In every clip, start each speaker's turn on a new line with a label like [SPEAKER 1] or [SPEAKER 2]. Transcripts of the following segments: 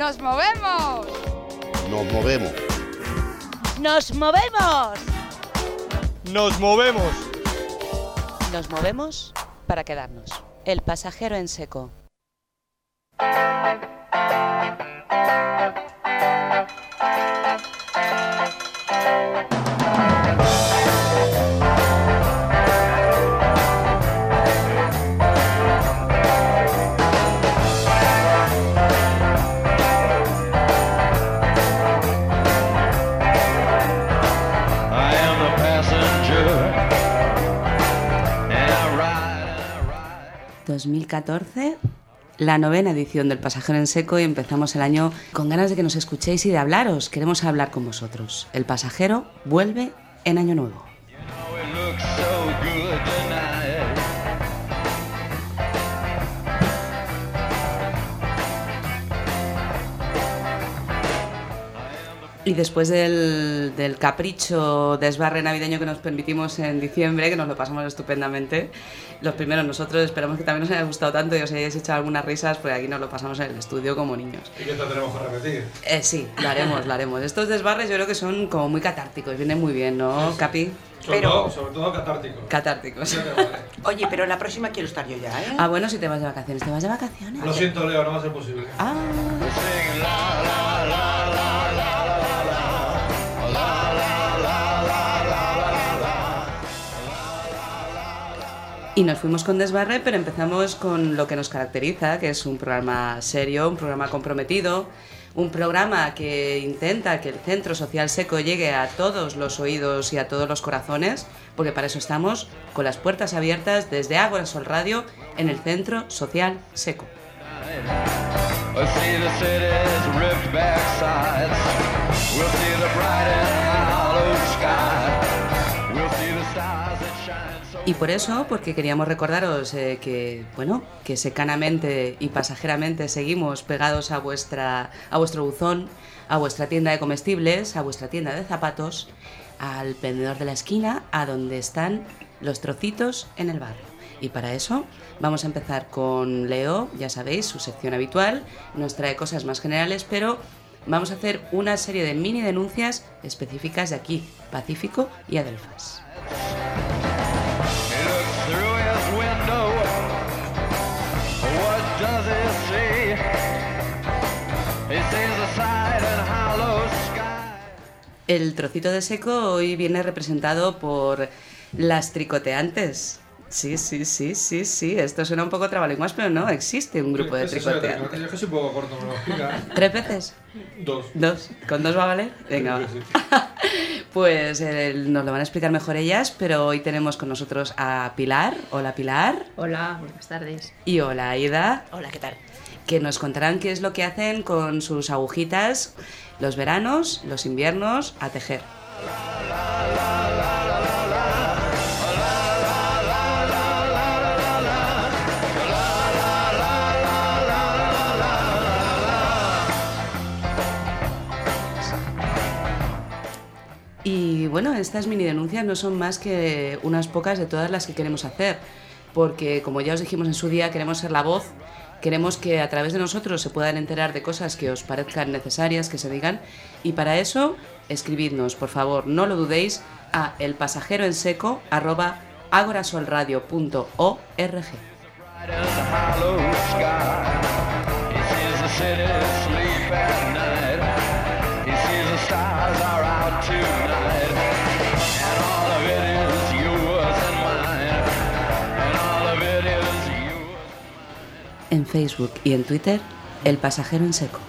[SPEAKER 1] ¡Nos movemos!
[SPEAKER 2] Nos movemos.
[SPEAKER 3] ¡Nos movemos!
[SPEAKER 4] ¡Nos movemos!
[SPEAKER 3] Nos movemos para quedarnos. El pasajero en seco. 2014, la novena edición del Pasajero en Seco y empezamos el año con ganas de que nos escuchéis y de hablaros. Queremos hablar con vosotros. El pasajero vuelve en Año Nuevo. Y después del, del capricho desbarre navideño que nos permitimos en diciembre, que nos lo pasamos estupendamente, los primeros nosotros esperamos que también os haya gustado tanto y os hayáis echado algunas risas, porque aquí nos lo pasamos en el estudio como niños.
[SPEAKER 5] ¿Y qué te tenemos que repetir?
[SPEAKER 3] Eh, sí, lo haremos, lo haremos. Estos desbarres yo creo que son como muy catárticos, vienen muy bien, ¿no, Capi?
[SPEAKER 5] Sobre,
[SPEAKER 6] Pero-
[SPEAKER 5] todo, sobre todo catártico.
[SPEAKER 3] Catárticos.
[SPEAKER 5] Vale.
[SPEAKER 6] Oye, pero la próxima quiero estar yo ya, ¿eh?
[SPEAKER 3] Ah, bueno, si te vas de vacaciones, ¿te vas de vacaciones?
[SPEAKER 5] Lo siento, Leo, no va a ser posible.
[SPEAKER 3] Ah, y nos fuimos con desbarre, pero empezamos con lo que nos caracteriza, que es un programa serio, un programa comprometido, un programa que intenta que el Centro Social Seco llegue a todos los oídos y a todos los corazones, porque para eso estamos con las puertas abiertas desde Ágora Sol Radio en el Centro Social Seco. Y por eso, porque queríamos recordaros eh, que, bueno, que secanamente y pasajeramente seguimos pegados a, vuestra, a vuestro buzón, a vuestra tienda de comestibles, a vuestra tienda de zapatos, al vendedor de la esquina, a donde están los trocitos en el barrio. Y para eso vamos a empezar con Leo, ya sabéis, su sección habitual, nos trae cosas más generales, pero vamos a hacer una serie de mini denuncias específicas de aquí, Pacífico y Adelfas. El trocito de seco hoy viene representado por las tricoteantes. Sí, sí, sí, sí, sí. Esto suena un poco trabalenguas, pero no, existe un grupo de
[SPEAKER 5] ¿Qué es eso de
[SPEAKER 3] tricoteantes.
[SPEAKER 5] tricote? Yo es que soy un poco corto, me lo explica.
[SPEAKER 3] ¿Tres veces?
[SPEAKER 5] Dos.
[SPEAKER 3] ¿Dos? ¿Con dos va a valer? Venga, va. Pues eh, nos lo van a explicar mejor ellas, pero hoy tenemos con nosotros a Pilar. Hola, Pilar.
[SPEAKER 7] Hola, buenas tardes.
[SPEAKER 3] Y hola, Aida.
[SPEAKER 6] Hola, ¿qué tal?
[SPEAKER 3] que nos contarán qué es lo que hacen con sus agujitas los veranos, los inviernos, a tejer. Y bueno, estas mini denuncias no son más que unas pocas de todas las que queremos hacer, porque como ya os dijimos en su día, queremos ser la voz, queremos que a través de nosotros se puedan enterar de cosas que os parezcan necesarias que se digan, y para eso escribidnos, por favor, no lo dudéis, a elpasajeroenseco@agorasolradio.org. En Facebook y en Twitter, El Pasajero en Seco.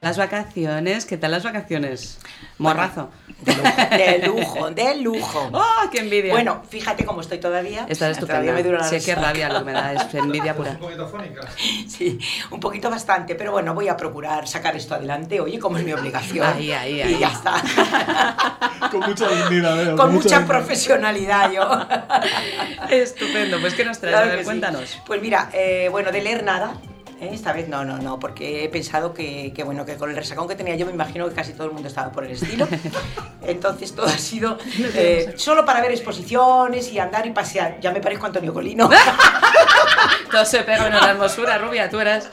[SPEAKER 3] Las vacaciones, ¿qué tal las vacaciones? Morrazo.
[SPEAKER 6] De lujo, de lujo.
[SPEAKER 3] ¡Ah, qué envidia!
[SPEAKER 6] Bueno, fíjate cómo estoy todavía.
[SPEAKER 3] Estás
[SPEAKER 6] Todavía
[SPEAKER 3] estupenda.
[SPEAKER 6] me dura la
[SPEAKER 3] Sé qué rabia lo que me da, es envidia
[SPEAKER 5] ¿Estás
[SPEAKER 3] pura.
[SPEAKER 5] un poquito fónica?
[SPEAKER 6] Sí, un poquito bastante, pero bueno, voy a procurar sacar esto adelante, oye, como es mi obligación.
[SPEAKER 3] Ahí, ahí,
[SPEAKER 6] Y
[SPEAKER 3] ahí.
[SPEAKER 6] ya está.
[SPEAKER 5] Con mucha dignidad, veo.
[SPEAKER 6] Con mucha profesionalidad yo.
[SPEAKER 3] Estupendo, pues ¿qué nos traes?
[SPEAKER 6] Claro
[SPEAKER 3] a ver,
[SPEAKER 6] sí.
[SPEAKER 3] cuéntanos.
[SPEAKER 6] Pues mira, eh, bueno, de leer nada. ¿Eh? Esta vez no, no, no, porque he pensado que, que, bueno, que con el resacón que tenía yo me imagino que casi todo el mundo estaba por el estilo. Entonces todo ha sido eh, solo para ver exposiciones y andar y pasear. Ya me parezco a Antonio Colino.
[SPEAKER 3] Todo se pega en la hermosura, rubia, tú eras.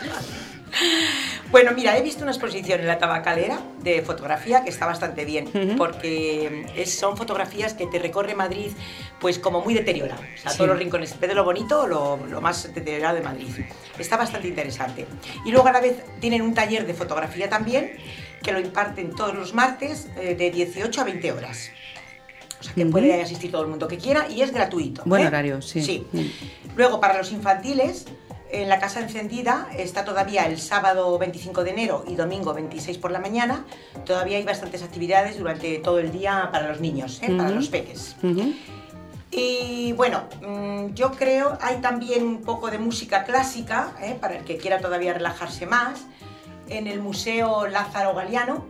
[SPEAKER 6] Bueno, mira, he visto una exposición en la tabacalera de fotografía que está bastante bien, porque es- son fotografías que te recorre Madrid pues como muy deteriorado, o sea,
[SPEAKER 3] Sí.
[SPEAKER 6] todos los rincones, en lo bonito, lo, lo más deteriorado de Madrid. Está bastante interesante. Y luego a la vez tienen un taller de fotografía también, que lo imparten todos los martes eh, de 18 a 20 horas. O sea, que puede asistir todo el mundo que quiera y es gratuito.
[SPEAKER 3] Buen
[SPEAKER 6] ¿eh?
[SPEAKER 3] horario, sí.
[SPEAKER 6] Sí.
[SPEAKER 3] Mm.
[SPEAKER 6] Luego, para los infantiles, en la Casa Encendida está todavía el sábado 25 de enero y domingo 26 por la mañana. Todavía hay bastantes actividades durante todo el día para los niños, ¿eh? para los peques. Y bueno, mm, yo creo hay también un poco de música clásica, ¿eh? para el que quiera todavía relajarse más, en el Museo Lázaro Galiano,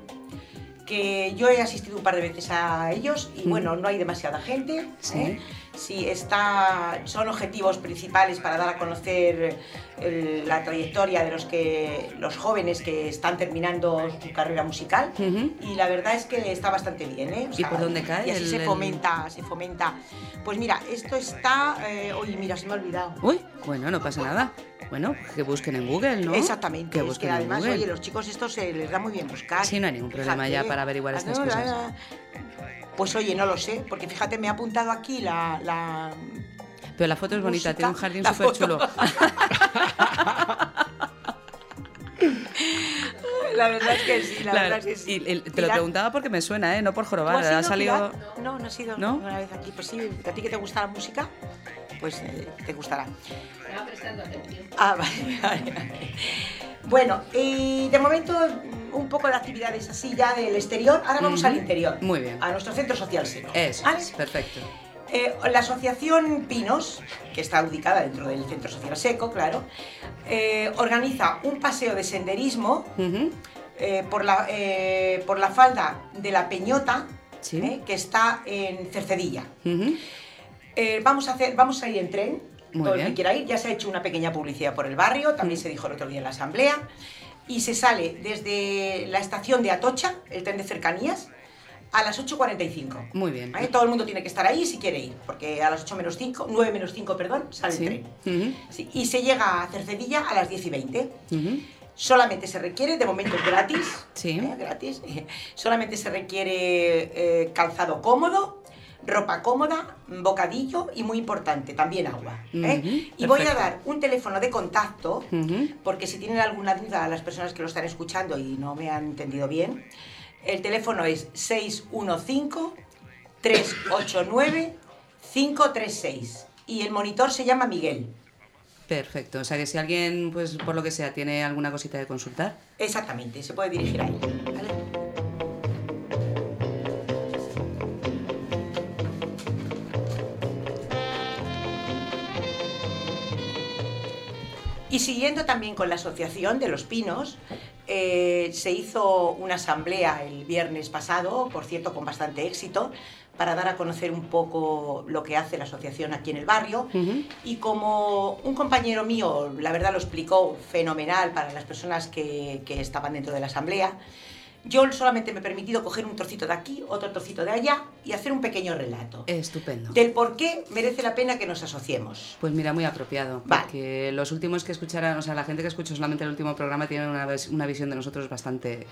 [SPEAKER 6] que yo he asistido un par de veces a ellos y bueno, no hay demasiada gente.
[SPEAKER 3] Sí.
[SPEAKER 6] ¿eh? Sí, está, son objetivos principales para dar a conocer el- la trayectoria de los que los jóvenes que están terminando su carrera musical
[SPEAKER 3] Ujú.
[SPEAKER 6] y la verdad es que está bastante bien, ¿eh? O
[SPEAKER 3] ¿Y por dónde cae
[SPEAKER 6] Y así
[SPEAKER 3] el-
[SPEAKER 6] se
[SPEAKER 3] el-
[SPEAKER 6] fomenta, se fomenta. Pues mira, esto está, eh, uy, mira, se me ha olvidado.
[SPEAKER 3] Uy, bueno, no pasa nada. Bueno, que busquen en Google, ¿no?
[SPEAKER 6] Exactamente,
[SPEAKER 3] Que
[SPEAKER 6] es
[SPEAKER 3] busquen
[SPEAKER 6] que
[SPEAKER 3] en
[SPEAKER 6] además,
[SPEAKER 3] Google.
[SPEAKER 6] oye, los chicos estos se les da muy bien buscar.
[SPEAKER 3] Sí, no hay ningún problema ya para averiguar estas
[SPEAKER 6] Ah, no,
[SPEAKER 3] cosas.
[SPEAKER 6] la- Pues oye, no lo sé, porque fíjate, me ha apuntado aquí la... la-
[SPEAKER 3] Pero la foto es bonita,
[SPEAKER 6] música,
[SPEAKER 3] tiene un jardín súper chulo.
[SPEAKER 6] La verdad es que sí, la verdad es que sí.
[SPEAKER 3] y te lo preguntaba porque me suena, ¿eh? No por
[SPEAKER 6] ¿tú
[SPEAKER 3] jorobar. Ha
[SPEAKER 6] ido,
[SPEAKER 3] salido.
[SPEAKER 6] Pilar? No, no has ido
[SPEAKER 3] ¿No?
[SPEAKER 6] una vez aquí. Pues sí, a ti que te gusta la música, pues eh, te gustará.
[SPEAKER 1] Estaba prestando atención.
[SPEAKER 6] Ah, vale, vale, vale. Bueno, y de momento un poco de actividades así ya del exterior. Ahora vamos al interior.
[SPEAKER 3] Muy bien.
[SPEAKER 6] A nuestro centro social seco.
[SPEAKER 3] Eso,
[SPEAKER 6] ¿vale?
[SPEAKER 3] es, perfecto.
[SPEAKER 6] Eh, la asociación Pinos, que está ubicada dentro del Centro Social Seco, claro, eh, organiza un paseo de senderismo eh, por, la, por la falda de la Peñota,
[SPEAKER 3] Sí.
[SPEAKER 6] que está en Cercedilla. Vamos, a hacer, vamos a ir en tren,
[SPEAKER 3] Muy
[SPEAKER 6] todo el que quiera ir. Ya se ha hecho una pequeña publicidad por el barrio, también se dijo el otro día en la asamblea. Y se sale desde la estación de Atocha, el tren de cercanías, a las 8.45.
[SPEAKER 3] Muy bien.
[SPEAKER 6] ¿Vale? Todo el mundo tiene que estar ahí si quiere ir, porque a las 8 menos 5, 9 menos 5, perdón, sale
[SPEAKER 3] Sí.
[SPEAKER 6] el tren.
[SPEAKER 3] Ujú.
[SPEAKER 6] Sí, y se llega a Cercedilla a las 10 y 20.
[SPEAKER 3] Ujú.
[SPEAKER 6] Solamente se requiere, de momento es gratis,
[SPEAKER 3] Sí.
[SPEAKER 6] ¿eh? gratis. Solamente se requiere eh, calzado cómodo, ropa cómoda, bocadillo y muy importante, también agua. ¿eh? Y voy a dar un teléfono de contacto, porque si tienen alguna duda a las personas que lo están escuchando y no me han entendido bien, el teléfono es 615-389-536 y el monitor se llama Miguel.
[SPEAKER 3] Perfecto. O sea que si alguien, pues por lo que sea, tiene alguna cosita de consultar.
[SPEAKER 6] Exactamente, se puede dirigir a él. ¿vale? Y siguiendo también con la Asociación de los Pinos, eh, se hizo una asamblea el viernes pasado, por cierto con bastante éxito, para dar a conocer un poco lo que hace la asociación aquí en el barrio. Y como un compañero mío, la verdad lo explicó fenomenal para las personas que, que estaban dentro de la asamblea, yo solamente me he permitido coger un trocito de aquí, otro trocito de allá y hacer un pequeño relato
[SPEAKER 3] Estupendo.
[SPEAKER 6] del por qué merece la pena que nos asociemos.
[SPEAKER 3] Pues mira, muy apropiado.
[SPEAKER 6] Vale.
[SPEAKER 3] Porque los últimos que escucharan, o sea, la gente que escuchó solamente el último programa tiene una, una visión de nosotros bastante,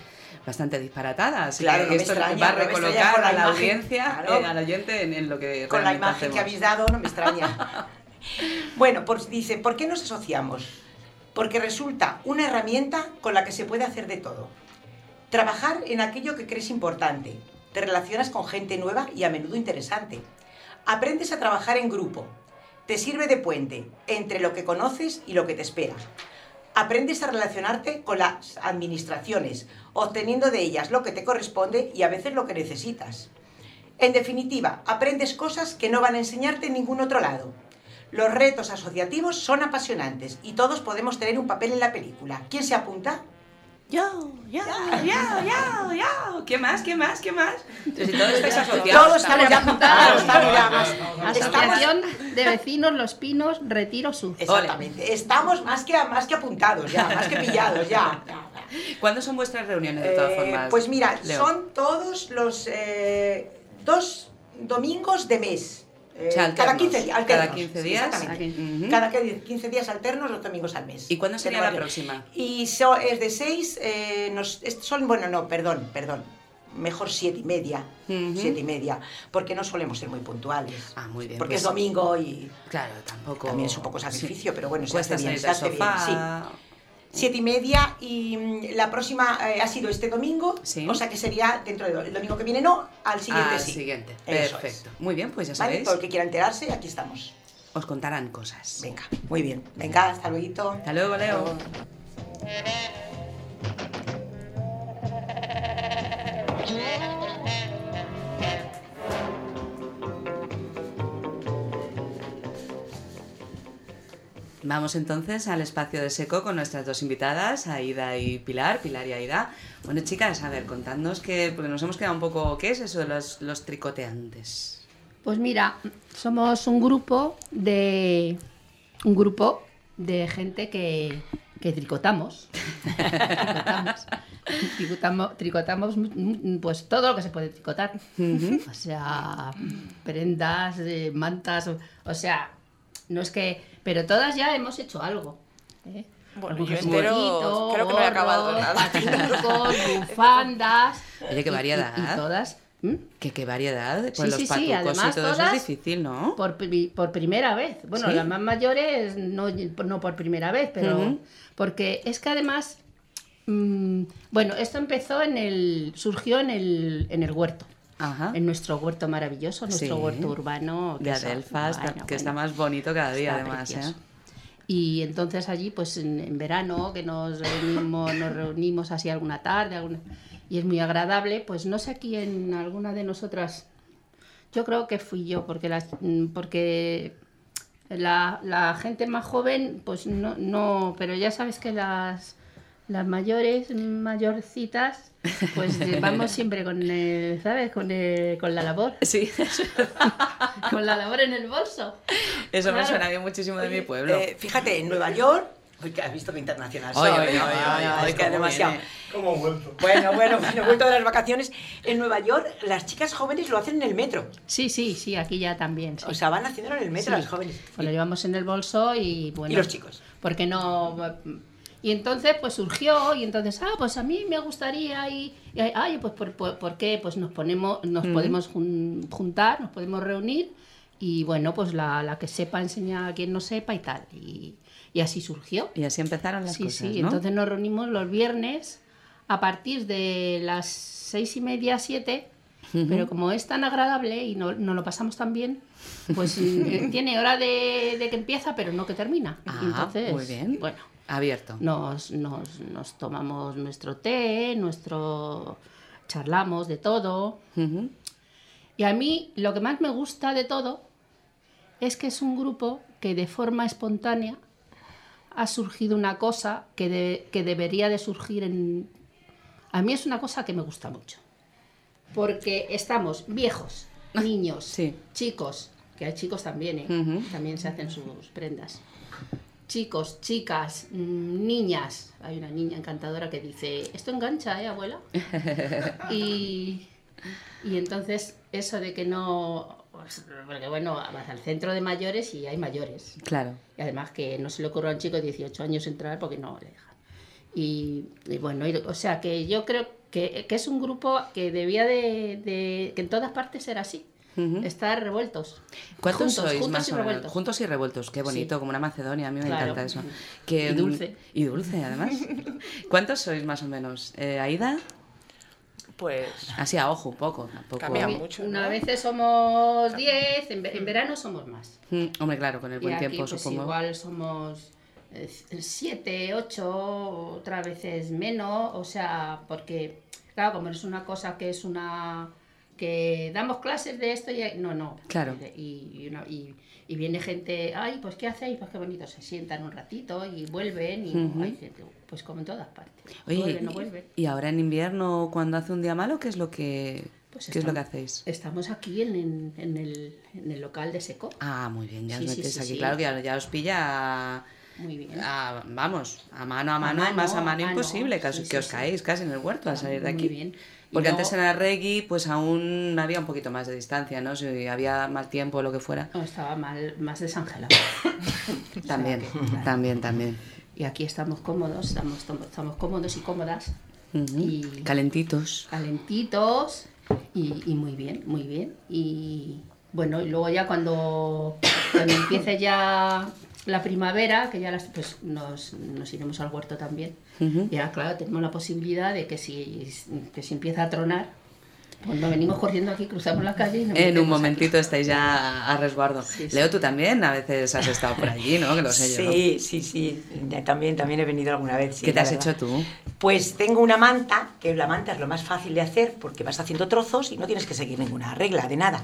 [SPEAKER 3] bastante disparatada. Así
[SPEAKER 6] Claro,
[SPEAKER 3] que
[SPEAKER 6] no
[SPEAKER 3] esto
[SPEAKER 6] extraña,
[SPEAKER 3] va a recolocar a la
[SPEAKER 6] imagen,
[SPEAKER 3] audiencia,
[SPEAKER 6] claro.
[SPEAKER 3] eh, al oyente en, en lo que
[SPEAKER 6] Con la imagen que habéis dado no me extraña. bueno, pues dice, ¿por qué nos asociamos? Porque resulta una herramienta con la que se puede hacer de todo. Trabajar en aquello que crees importante. Te relacionas con gente nueva y a menudo interesante. Aprendes a trabajar en grupo. Te sirve de puente entre lo que conoces y lo que te espera. Aprendes a relacionarte con las administraciones, obteniendo de ellas lo que te corresponde y a veces lo que necesitas. En definitiva, aprendes cosas que no van a enseñarte en ningún otro lado. Los retos asociativos son apasionantes y todos podemos tener un papel en la película. ¿Quién se apunta?
[SPEAKER 3] Yo, yo, yo, yo, yo. ¿Qué más? ¿Qué más? ¿Qué más? Entonces, si todos estáis asociados.
[SPEAKER 6] Todos estamos ya apuntados, estamos ya más.
[SPEAKER 1] Asociación de Vecinos Los Pinos, Retiro Sur.
[SPEAKER 6] exactamente, estamos más que, más que apuntados ya, más que pillados ya.
[SPEAKER 3] ¿Cuándo son vuestras reuniones, de todas
[SPEAKER 6] Eh,
[SPEAKER 3] formas?
[SPEAKER 6] Pues mira,
[SPEAKER 3] Leo?
[SPEAKER 6] son todos los eh, dos domingos de mes. Eh, cada
[SPEAKER 3] alternos.
[SPEAKER 6] 15 días.
[SPEAKER 3] Cada
[SPEAKER 6] alternos,
[SPEAKER 3] 15 días.
[SPEAKER 6] Exactamente.
[SPEAKER 3] Ujú.
[SPEAKER 6] Cada 15 días alternos, los domingos al mes.
[SPEAKER 3] ¿Y cuándo sería la próxima?
[SPEAKER 6] Y so- es de 6, son, bueno, no, perdón, perdón. Mejor siete y media,
[SPEAKER 3] Ujú.
[SPEAKER 6] siete y media, porque no solemos ser muy puntuales.
[SPEAKER 3] Ah, muy bien,
[SPEAKER 6] Porque
[SPEAKER 3] pues-
[SPEAKER 6] es domingo y
[SPEAKER 3] Claro, tampoco.
[SPEAKER 6] también es un poco sacrificio,
[SPEAKER 3] Sí.
[SPEAKER 6] pero bueno, se hace bien, se hace bien, sí. Siete y media y mm, la próxima eh, ha sido este domingo,
[SPEAKER 3] Sí.
[SPEAKER 6] o sea que sería dentro del domingo que viene no, al siguiente
[SPEAKER 3] Al
[SPEAKER 6] sí.
[SPEAKER 3] siguiente.
[SPEAKER 6] Eso
[SPEAKER 3] Perfecto.
[SPEAKER 6] es.
[SPEAKER 3] Muy bien, pues ya
[SPEAKER 6] ¿Vale?
[SPEAKER 3] sabéis.
[SPEAKER 6] Todo el que quiera enterarse, aquí estamos.
[SPEAKER 3] Os contarán cosas.
[SPEAKER 6] Venga, muy bien. Venga, hasta luego.
[SPEAKER 3] Hasta luego, Leo. Vamos entonces al espacio de seco con nuestras dos invitadas, Aida y Pilar, Pilar y Aida. Bueno, chicas, a ver, contadnos que, porque nos hemos quedado un poco, ¿qué es eso de los, los tricoteantes?
[SPEAKER 1] Pues mira, somos un grupo de un grupo de gente que, que tricotamos. tricotamos. Tricotamos, tricotamos, pues todo lo que se puede tricotar. O sea, prendas, eh, mantas, o sea, no es que. Pero todas ya hemos hecho algo. ¿eh?
[SPEAKER 6] Bueno, yo entero creo que no he acabado
[SPEAKER 1] gorros,
[SPEAKER 6] nada.
[SPEAKER 1] bufandas.
[SPEAKER 3] Oye, qué
[SPEAKER 1] y- y-
[SPEAKER 3] variedad.
[SPEAKER 1] Y, todas. ¿m?
[SPEAKER 3] ¿Qué, qué variedad? Pues
[SPEAKER 1] Sí,
[SPEAKER 3] los
[SPEAKER 1] sí, sí, además
[SPEAKER 3] y todo eso es difícil, ¿no?
[SPEAKER 1] Por, por primera vez. Bueno,
[SPEAKER 3] ¿Sí?
[SPEAKER 1] las más mayores no, no por primera vez, pero porque es que además, mm, bueno, esto empezó en el, surgió en el, en el huerto,
[SPEAKER 3] Ajá.
[SPEAKER 1] en nuestro huerto maravilloso, nuestro
[SPEAKER 3] Sí.
[SPEAKER 1] huerto urbano.
[SPEAKER 3] De Adelfas,
[SPEAKER 1] bueno,
[SPEAKER 3] que está más bonito cada día, además. ¿eh?
[SPEAKER 1] Y entonces allí, pues en, en verano, que nos reunimos, nos reunimos así alguna tarde, alguna- y es muy agradable, pues no sé quién, alguna de nosotras, yo creo que fui yo, porque las, porque la, la gente más joven, pues no, no, pero ya sabes que las, las mayores, mayorcitas, pues eh, vamos siempre con el, ¿sabes? Con, el- con la labor,
[SPEAKER 3] Sí,
[SPEAKER 1] con la labor en el bolso.
[SPEAKER 3] eso me suena mí muchísimo de mi pueblo.
[SPEAKER 6] Eh, fíjate, en Nueva York. Uy, que has visto que internacional soy, es que demasiado.
[SPEAKER 5] ¿Cómo vuelto?
[SPEAKER 6] Bueno, bueno, bueno, he vuelto de las vacaciones. En Nueva York, las chicas jóvenes lo hacen en el metro.
[SPEAKER 1] Sí, sí, sí, aquí ya también. sí.
[SPEAKER 6] O sea, van haciéndolo en el metro
[SPEAKER 1] Sí,
[SPEAKER 6] las jóvenes.
[SPEAKER 1] Pues lo llevamos en el bolso y bueno.
[SPEAKER 6] Y los chicos.
[SPEAKER 1] Porque no. Y entonces pues surgió y entonces, ah, pues a mí me gustaría y, y, ay, pues ¿por, por, por qué? Pues nos ponemos, nos podemos jun- juntar, nos podemos reunir y bueno, pues la, la que sepa enseña a quien no sepa y tal. Y, y así surgió.
[SPEAKER 3] Y así empezaron las
[SPEAKER 1] Sí,
[SPEAKER 3] cosas,
[SPEAKER 1] sí,
[SPEAKER 3] ¿no?
[SPEAKER 1] entonces nos reunimos los viernes a partir de las seis y media, siete, pero como es tan agradable y no, nos lo pasamos tan bien, pues eh, tiene hora de, de que empieza, pero no que termina.
[SPEAKER 3] Ah,
[SPEAKER 1] entonces,
[SPEAKER 3] muy bien.
[SPEAKER 1] bueno,
[SPEAKER 3] Abierto.
[SPEAKER 1] nos, nos, nos tomamos nuestro té, nuestro charlamos de todo. Y a mí lo que más me gusta de todo es que es un grupo que de forma espontánea ha surgido una cosa que, de- que debería de surgir en... A mí es una cosa que me gusta mucho. Porque estamos viejos, niños,
[SPEAKER 3] Sí.
[SPEAKER 1] chicos, que hay chicos también, ¿eh? También se hacen sus prendas. Chicos, chicas, mm, niñas. Hay una niña encantadora que dice, esto engancha, ¿eh, abuela? y, y entonces eso de que no... pues, Porque bueno, vas al centro de mayores y hay mayores.
[SPEAKER 3] Claro.
[SPEAKER 1] Y además que no se le ocurre a un chico de 18 años entrar porque no le dejan. Y, y bueno, y- o sea que yo creo que, que es un grupo que debía de, de- que en todas partes era así. Estar revueltos.
[SPEAKER 3] ¿Cuántos
[SPEAKER 1] juntos,
[SPEAKER 3] sois
[SPEAKER 1] juntos
[SPEAKER 3] más
[SPEAKER 1] y
[SPEAKER 3] o menos?
[SPEAKER 1] revueltos.
[SPEAKER 3] Juntos y revueltos, qué bonito,
[SPEAKER 1] Sí.
[SPEAKER 3] como una Macedonia, a mí me
[SPEAKER 1] Claro.
[SPEAKER 3] encanta eso. Que,
[SPEAKER 1] Y dulce.
[SPEAKER 3] Y dulce, además. ¿Cuántos sois más o menos? Eh, ¿Aida?
[SPEAKER 6] Pues.
[SPEAKER 3] Así a ojo, un poco. Tampoco...
[SPEAKER 6] Cambia mucho,
[SPEAKER 1] Una
[SPEAKER 6] ¿no?
[SPEAKER 1] veces somos 10, en, ve- en verano somos más.
[SPEAKER 3] Mm, hombre, claro, con el
[SPEAKER 1] Y
[SPEAKER 3] buen
[SPEAKER 1] aquí
[SPEAKER 3] tiempo,
[SPEAKER 1] pues
[SPEAKER 3] supongo.
[SPEAKER 1] igual somos 7, 8, otras veces menos, o sea, porque, claro, como es una cosa que es una... que damos clases de esto y... No, no.
[SPEAKER 3] Claro.
[SPEAKER 1] Y, y, y- y viene gente, ay, pues ¿qué hacéis? Pues qué bonito, se sientan un ratito y vuelven y gente, pues como en todas partes.
[SPEAKER 3] Oye,
[SPEAKER 1] vuelven, no vuelven.
[SPEAKER 3] y ahora en invierno, cuando hace un día malo, ¿qué es lo que,
[SPEAKER 1] Pues
[SPEAKER 3] ¿qué es lo que
[SPEAKER 1] estamos-
[SPEAKER 3] hacéis?
[SPEAKER 1] Estamos aquí en, en- en el, en el local de Seco.
[SPEAKER 3] Ah, muy bien, ya os
[SPEAKER 1] sí,
[SPEAKER 3] metéis
[SPEAKER 1] sí,
[SPEAKER 3] aquí. Claro que ya, ya os pilla a,
[SPEAKER 1] Muy bien.
[SPEAKER 3] a- vamos, a mano a
[SPEAKER 1] A
[SPEAKER 3] mano, más a mano
[SPEAKER 1] a
[SPEAKER 3] imposible,
[SPEAKER 1] mano,
[SPEAKER 3] que
[SPEAKER 1] sí,
[SPEAKER 3] os
[SPEAKER 1] sí.
[SPEAKER 3] caéis casi en el huerto al salir de
[SPEAKER 1] Muy
[SPEAKER 3] aquí.
[SPEAKER 1] bien.
[SPEAKER 3] Porque antes en la reggae, pues aún había un poquito más de distancia, ¿no? Si había mal tiempo o lo que fuera.
[SPEAKER 1] No, estaba mal, más desangelado.
[SPEAKER 3] También,
[SPEAKER 1] que, claro.
[SPEAKER 3] también, también.
[SPEAKER 1] Y aquí estamos cómodos, estamos, estamos cómodos y cómodas. Y
[SPEAKER 3] Calentitos.
[SPEAKER 1] calentitos y, y muy bien, muy bien. Y bueno, y luego ya cuando, cuando empiece ya la primavera, que ya las, pues nos, nos iremos al huerto también.
[SPEAKER 3] Ujú.
[SPEAKER 1] Y ahora, claro, tenemos la posibilidad de que si, que si empieza a tronar, pues nos venimos corriendo aquí, cruzamos la calle y nos
[SPEAKER 3] En un momentito estáis ya a resguardo.
[SPEAKER 1] Sí, sí.
[SPEAKER 3] Leo, tú también a veces has estado por allí, ¿no? Que lo sé yo.
[SPEAKER 6] Sí, sí, sí. También, también he venido alguna vez. sí,
[SPEAKER 3] ¿Qué te has
[SPEAKER 6] verdad.
[SPEAKER 3] hecho tú?
[SPEAKER 6] Pues tengo una manta, que la manta es lo más fácil de hacer porque vas haciendo trozos y no tienes que seguir ninguna regla de nada.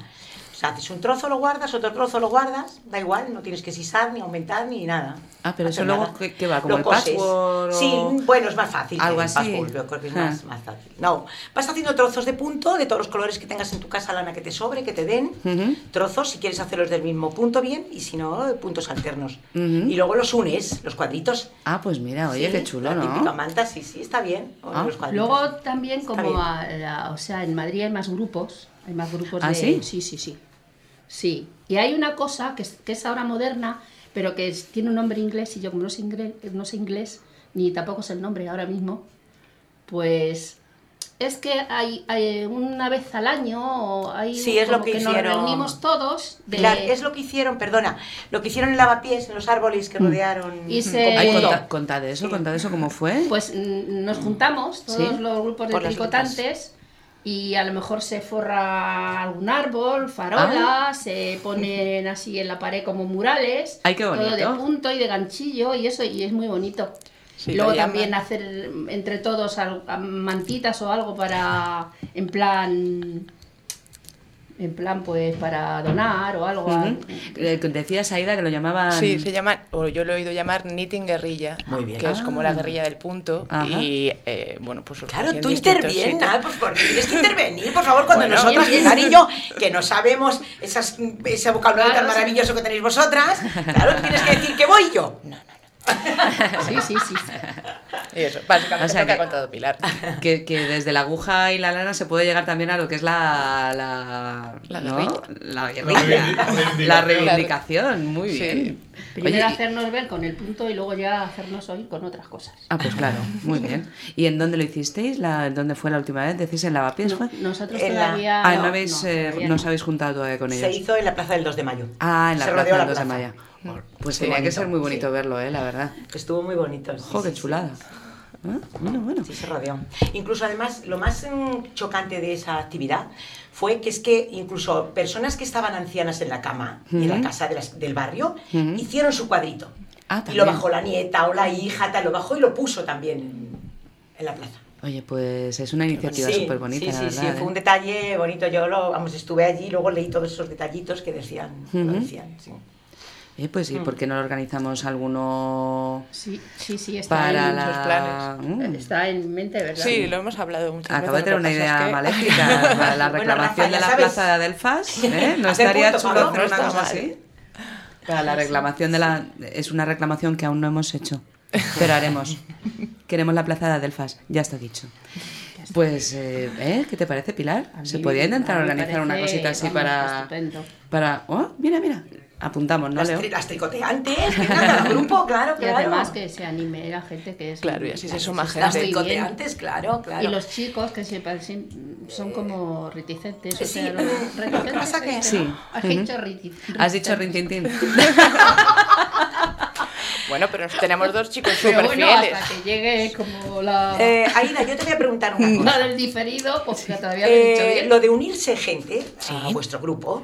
[SPEAKER 6] Sea, haces un trozo, lo guardas, otro trozo, lo guardas, da igual, no tienes que sisar, ni aumentar, ni nada.
[SPEAKER 3] Ah, pero eso luego. ¿qué- qué va? ¿Como
[SPEAKER 6] Lo
[SPEAKER 3] el
[SPEAKER 6] coses.
[SPEAKER 3] password o-
[SPEAKER 6] Sí, bueno, es más fácil.
[SPEAKER 3] Algo así.
[SPEAKER 6] password, yo creo que es
[SPEAKER 3] Ah.
[SPEAKER 6] más, más fácil. No, vas haciendo trozos de punto de todos los colores que tengas en tu casa, lana que te sobre, que te den.
[SPEAKER 3] Ujú.
[SPEAKER 6] Trozos, si quieres hacerlos del mismo punto, bien, y si no, puntos alternos.
[SPEAKER 3] Ujú.
[SPEAKER 6] Y luego los unes, los cuadritos.
[SPEAKER 3] Ah, pues mira, oye,
[SPEAKER 6] Sí,
[SPEAKER 3] qué chulo,
[SPEAKER 6] la típica
[SPEAKER 3] ¿no?
[SPEAKER 6] manta, sí, sí, está bien.
[SPEAKER 3] Ah.
[SPEAKER 6] los.
[SPEAKER 1] Luego también
[SPEAKER 6] Está
[SPEAKER 1] como, a la- o sea, en Madrid hay más grupos, hay más grupos
[SPEAKER 3] ¿Ah,
[SPEAKER 1] de...
[SPEAKER 3] sí?
[SPEAKER 1] Sí, sí, sí. Sí. Y hay una cosa que es, que es ahora moderna, pero que es- tiene un nombre inglés y yo como no sé inglés, no sé inglés, ni tampoco sé el nombre ahora mismo, pues es que hay, hay una vez al año o hay
[SPEAKER 6] Sí, es lo
[SPEAKER 1] como
[SPEAKER 6] que
[SPEAKER 1] nos reunimos todos de-
[SPEAKER 6] Pilar, es lo que hicieron, perdona, lo que hicieron en lavapiés, en los árboles que rodearon.
[SPEAKER 1] Mm. Y se-
[SPEAKER 3] Ay, conta- contad eso,
[SPEAKER 6] sí.
[SPEAKER 3] contad eso, ¿cómo fue?
[SPEAKER 1] Pues mm, nos juntamos, todos
[SPEAKER 3] Sí.
[SPEAKER 1] los grupos de
[SPEAKER 6] Por las
[SPEAKER 1] tricotantes, y a lo mejor se forra algún árbol, farolas, se ponen así en la pared como murales,
[SPEAKER 3] Ay, qué
[SPEAKER 1] todo de punto y de ganchillo, y eso, y es muy bonito.
[SPEAKER 7] Sí,
[SPEAKER 1] Luego también hacer entre todos mantitas o algo para, en plan, en plan pues para donar o algo.
[SPEAKER 3] Ujú. Eh, Decías, Aida, que lo llamaban...
[SPEAKER 7] Sí, se llama, o yo lo he oído llamar knitting guerrilla,
[SPEAKER 6] Muy bien.
[SPEAKER 7] que es como
[SPEAKER 3] Ah.
[SPEAKER 7] la guerrilla del punto.
[SPEAKER 3] Ajá.
[SPEAKER 7] Y eh, bueno, pues
[SPEAKER 6] Claro, tú
[SPEAKER 7] distintos
[SPEAKER 6] interviene,
[SPEAKER 7] sitios.
[SPEAKER 6] pues porque tienes que intervenir, por favor, cuando
[SPEAKER 7] Bueno,
[SPEAKER 6] nosotros. Pilar y yo, que no sabemos esas, ese vocabulario
[SPEAKER 1] Claro,
[SPEAKER 6] tan
[SPEAKER 1] sí.
[SPEAKER 6] maravilloso que tenéis vosotras, claro, tienes que decir que voy yo. No.
[SPEAKER 1] Sí, sí, sí.
[SPEAKER 7] Y eso, básicamente
[SPEAKER 3] O sea
[SPEAKER 7] lo que ha contado Pilar.
[SPEAKER 3] Que, que desde la aguja y la lana se puede llegar también a lo que es la... La,
[SPEAKER 7] La
[SPEAKER 3] ¿no?
[SPEAKER 7] guerrilla.
[SPEAKER 3] La. La reivindicación, muy
[SPEAKER 7] Sí.
[SPEAKER 3] bien.
[SPEAKER 1] Primero
[SPEAKER 3] Oye,
[SPEAKER 1] hacernos ver con el punto y luego ya hacernos oír con otras cosas.
[SPEAKER 3] Ah, pues claro, muy bien. ¿Y en dónde lo hicisteis? La, ¿Dónde fue la última vez? ¿Decís en Lavapiés
[SPEAKER 1] No,
[SPEAKER 3] fue?
[SPEAKER 1] nosotros
[SPEAKER 6] En la-
[SPEAKER 1] todavía
[SPEAKER 3] Ah, no, habéis,
[SPEAKER 1] no,
[SPEAKER 3] eh,
[SPEAKER 1] todavía
[SPEAKER 3] no
[SPEAKER 1] no.
[SPEAKER 3] os habéis juntado todavía con ellos.
[SPEAKER 6] Se hizo en la plaza del 2 de mayo.
[SPEAKER 3] Ah, en la
[SPEAKER 6] Se
[SPEAKER 3] plaza del
[SPEAKER 6] la
[SPEAKER 3] 2 de
[SPEAKER 6] plaza.
[SPEAKER 3] Pues tenía que ser muy bonito
[SPEAKER 6] sí.
[SPEAKER 3] verlo, eh, la verdad.
[SPEAKER 6] Estuvo muy bonito. sí,
[SPEAKER 3] ¡Jo, qué
[SPEAKER 6] sí, sí.
[SPEAKER 3] chulada! Ah, Bueno, bueno.
[SPEAKER 6] Sí, se rodeó. Incluso además, lo más mm, chocante de esa actividad fue que es que incluso personas que estaban ancianas en la cama y en la casa de las- del barrio hicieron su cuadrito.
[SPEAKER 3] Ah,
[SPEAKER 6] y lo bajó la nieta o la hija, tal, lo bajó y lo puso también en, la plaza.
[SPEAKER 3] Oye, pues es una iniciativa
[SPEAKER 6] Sí,
[SPEAKER 3] súper bonita,
[SPEAKER 6] sí,
[SPEAKER 3] la
[SPEAKER 6] sí,
[SPEAKER 3] verdad.
[SPEAKER 6] sí, fue un
[SPEAKER 3] ¿eh?
[SPEAKER 6] detalle bonito. Yo lo, vamos, estuve allí y luego leí todos esos detallitos que decían. lo decían sí.
[SPEAKER 3] Eh, pues, ¿y por qué no lo organizamos alguno
[SPEAKER 1] Sí, sí, sí, está
[SPEAKER 3] para
[SPEAKER 1] en,
[SPEAKER 3] la...
[SPEAKER 7] sus planes.
[SPEAKER 3] Mm.
[SPEAKER 1] está en mente, ¿verdad?
[SPEAKER 7] Sí, lo hemos hablado muchas
[SPEAKER 3] Acabo de
[SPEAKER 7] veces.
[SPEAKER 3] tener
[SPEAKER 7] lo
[SPEAKER 3] una
[SPEAKER 7] que pasa
[SPEAKER 3] idea
[SPEAKER 7] es que-
[SPEAKER 3] maléfica para la
[SPEAKER 6] Bueno,
[SPEAKER 3] reclamación
[SPEAKER 6] Rafa,
[SPEAKER 3] de la
[SPEAKER 6] sabes.
[SPEAKER 3] plaza de Adelfas. ¿eh? ¿No estaría
[SPEAKER 6] punto,
[SPEAKER 3] chulo hacer
[SPEAKER 7] No
[SPEAKER 3] una cosa así? Para la reclamación de la... Es una reclamación que aún no hemos hecho, pero haremos. Queremos la plaza de Adelfas, ya está dicho. Pues, eh, ¿eh? ¿qué te parece, Pilar? Se podría intentar organizar una cosita así
[SPEAKER 1] vamos,
[SPEAKER 3] para...
[SPEAKER 1] estupendo.
[SPEAKER 3] para... Oh, mira, mira. Apuntamos, ¿no,
[SPEAKER 6] Las,
[SPEAKER 3] Leo?
[SPEAKER 6] tri- las tricoteantes, venga, cada grupo, claro,
[SPEAKER 1] Y
[SPEAKER 6] claro.
[SPEAKER 1] además que se anime la gente que es...
[SPEAKER 7] Claro, y así se suma
[SPEAKER 6] Las
[SPEAKER 7] gente.
[SPEAKER 1] bien.
[SPEAKER 6] tricoteantes, claro, claro.
[SPEAKER 1] Y los chicos que siempre son como reticentes. O
[SPEAKER 6] Sí,
[SPEAKER 1] sea, los
[SPEAKER 6] lo que
[SPEAKER 1] reticentes
[SPEAKER 6] pasa que-
[SPEAKER 1] dice,
[SPEAKER 3] Sí.
[SPEAKER 1] Has dicho reti-
[SPEAKER 3] Has dicho
[SPEAKER 1] reticentes.
[SPEAKER 3] rintintín.
[SPEAKER 7] Bueno, pero tenemos dos chicos súper
[SPEAKER 1] bueno,
[SPEAKER 7] fieles.
[SPEAKER 1] hasta que llegue como la...
[SPEAKER 6] Eh, Aida, yo te voy a preguntar una cosa.
[SPEAKER 1] la del diferido, pues que todavía lo he dicho
[SPEAKER 6] Eh,
[SPEAKER 1] bien.
[SPEAKER 6] lo de unirse gente a vuestro grupo,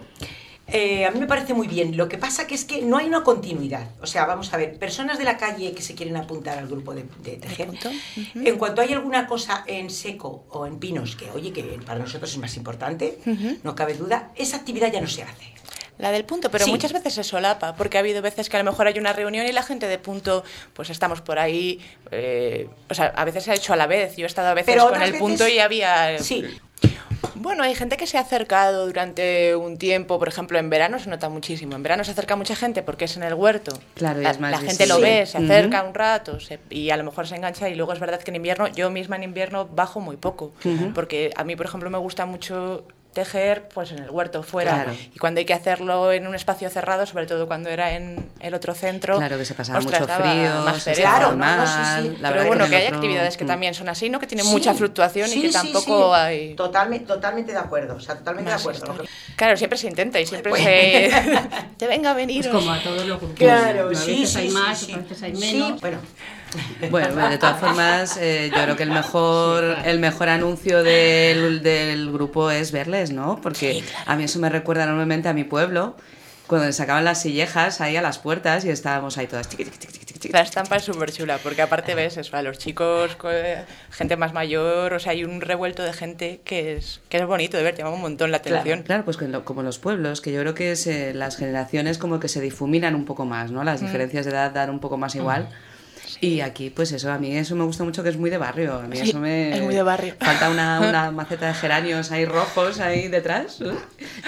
[SPEAKER 6] eh, a mí me parece muy bien. Lo que pasa que es que no hay una continuidad. O sea, vamos a ver, personas de la calle que se quieren apuntar al grupo de, de tejer, en cuanto hay alguna cosa en seco o en pinos, que oye, que para nosotros es más importante, no cabe duda, esa actividad ya no se hace.
[SPEAKER 7] La del punto, pero
[SPEAKER 6] Sí.
[SPEAKER 7] muchas veces se solapa, porque ha habido veces que a lo mejor hay una reunión y la gente de punto, pues estamos por ahí, eh, o sea, a veces se ha hecho a la vez, yo he estado a veces
[SPEAKER 6] Pero
[SPEAKER 7] con el
[SPEAKER 6] veces-
[SPEAKER 7] punto y había...
[SPEAKER 6] Sí.
[SPEAKER 7] Bueno, hay gente que se ha acercado durante un tiempo, por ejemplo, en verano se nota muchísimo. En verano se acerca mucha gente porque es en el huerto.
[SPEAKER 3] Claro,
[SPEAKER 7] la,
[SPEAKER 3] es más
[SPEAKER 7] la gente lo ve, se acerca un rato se- y a lo mejor se engancha. Y luego es verdad que en invierno, yo misma en invierno bajo muy poco. Porque a mí, por ejemplo, me gusta mucho tejer pues en el huerto fuera
[SPEAKER 3] Claro.
[SPEAKER 7] y cuando hay que hacerlo en un espacio cerrado sobre todo cuando era en el otro centro
[SPEAKER 3] Claro que se pasaba
[SPEAKER 7] ostras,
[SPEAKER 3] mucho frío,
[SPEAKER 7] más
[SPEAKER 3] se
[SPEAKER 7] pereza.
[SPEAKER 6] Claro,
[SPEAKER 3] estaba
[SPEAKER 6] no, no, sí,
[SPEAKER 3] mal,
[SPEAKER 6] sí.
[SPEAKER 3] la
[SPEAKER 7] pero bueno
[SPEAKER 3] en
[SPEAKER 7] que
[SPEAKER 3] el
[SPEAKER 7] hay
[SPEAKER 3] otro-
[SPEAKER 7] actividades que
[SPEAKER 3] Mm.
[SPEAKER 7] también son así no que tienen
[SPEAKER 6] Sí.
[SPEAKER 7] mucha fluctuación
[SPEAKER 6] Sí,
[SPEAKER 7] y que
[SPEAKER 6] sí,
[SPEAKER 7] tampoco
[SPEAKER 6] sí.
[SPEAKER 7] hay
[SPEAKER 6] Totalmente, totalmente de acuerdo. O sea, totalmente
[SPEAKER 7] más
[SPEAKER 6] de acuerdo.
[SPEAKER 7] Claro, siempre se intenta y siempre
[SPEAKER 6] Pues-
[SPEAKER 7] se... Te venga a venir.
[SPEAKER 1] Pues como a todos los grupos.
[SPEAKER 6] Claro,
[SPEAKER 1] a
[SPEAKER 6] sí,
[SPEAKER 1] veces
[SPEAKER 6] sí,
[SPEAKER 1] hay
[SPEAKER 6] sí,
[SPEAKER 1] más,
[SPEAKER 6] sí.
[SPEAKER 1] otras veces hay
[SPEAKER 6] Sí,
[SPEAKER 1] menos.
[SPEAKER 6] bueno.
[SPEAKER 3] Bueno, bueno, de todas formas, eh, yo creo que el mejor, el mejor anuncio del, del grupo es verles, ¿no? Porque a mí eso me recuerda enormemente a mi pueblo, cuando le sacaban las sillejas ahí a las puertas y estábamos ahí todas
[SPEAKER 7] La estampa es súper chula, porque aparte ves eso, a los chicos, co- gente más mayor, o sea, hay un revuelto de gente que es, que es bonito de ver, llama un montón la atención.
[SPEAKER 3] Claro, pues lo- como los pueblos, que yo creo que se- las generaciones como que se difuminan un poco más, ¿no? Las diferencias de edad dan un poco más igual. Y aquí, pues eso, a mí eso me gusta mucho que es muy de barrio. A mí
[SPEAKER 7] Sí,
[SPEAKER 3] eso me...
[SPEAKER 7] es muy de barrio.
[SPEAKER 3] Falta una, una maceta de geranios ahí rojos ahí detrás, ¿eh?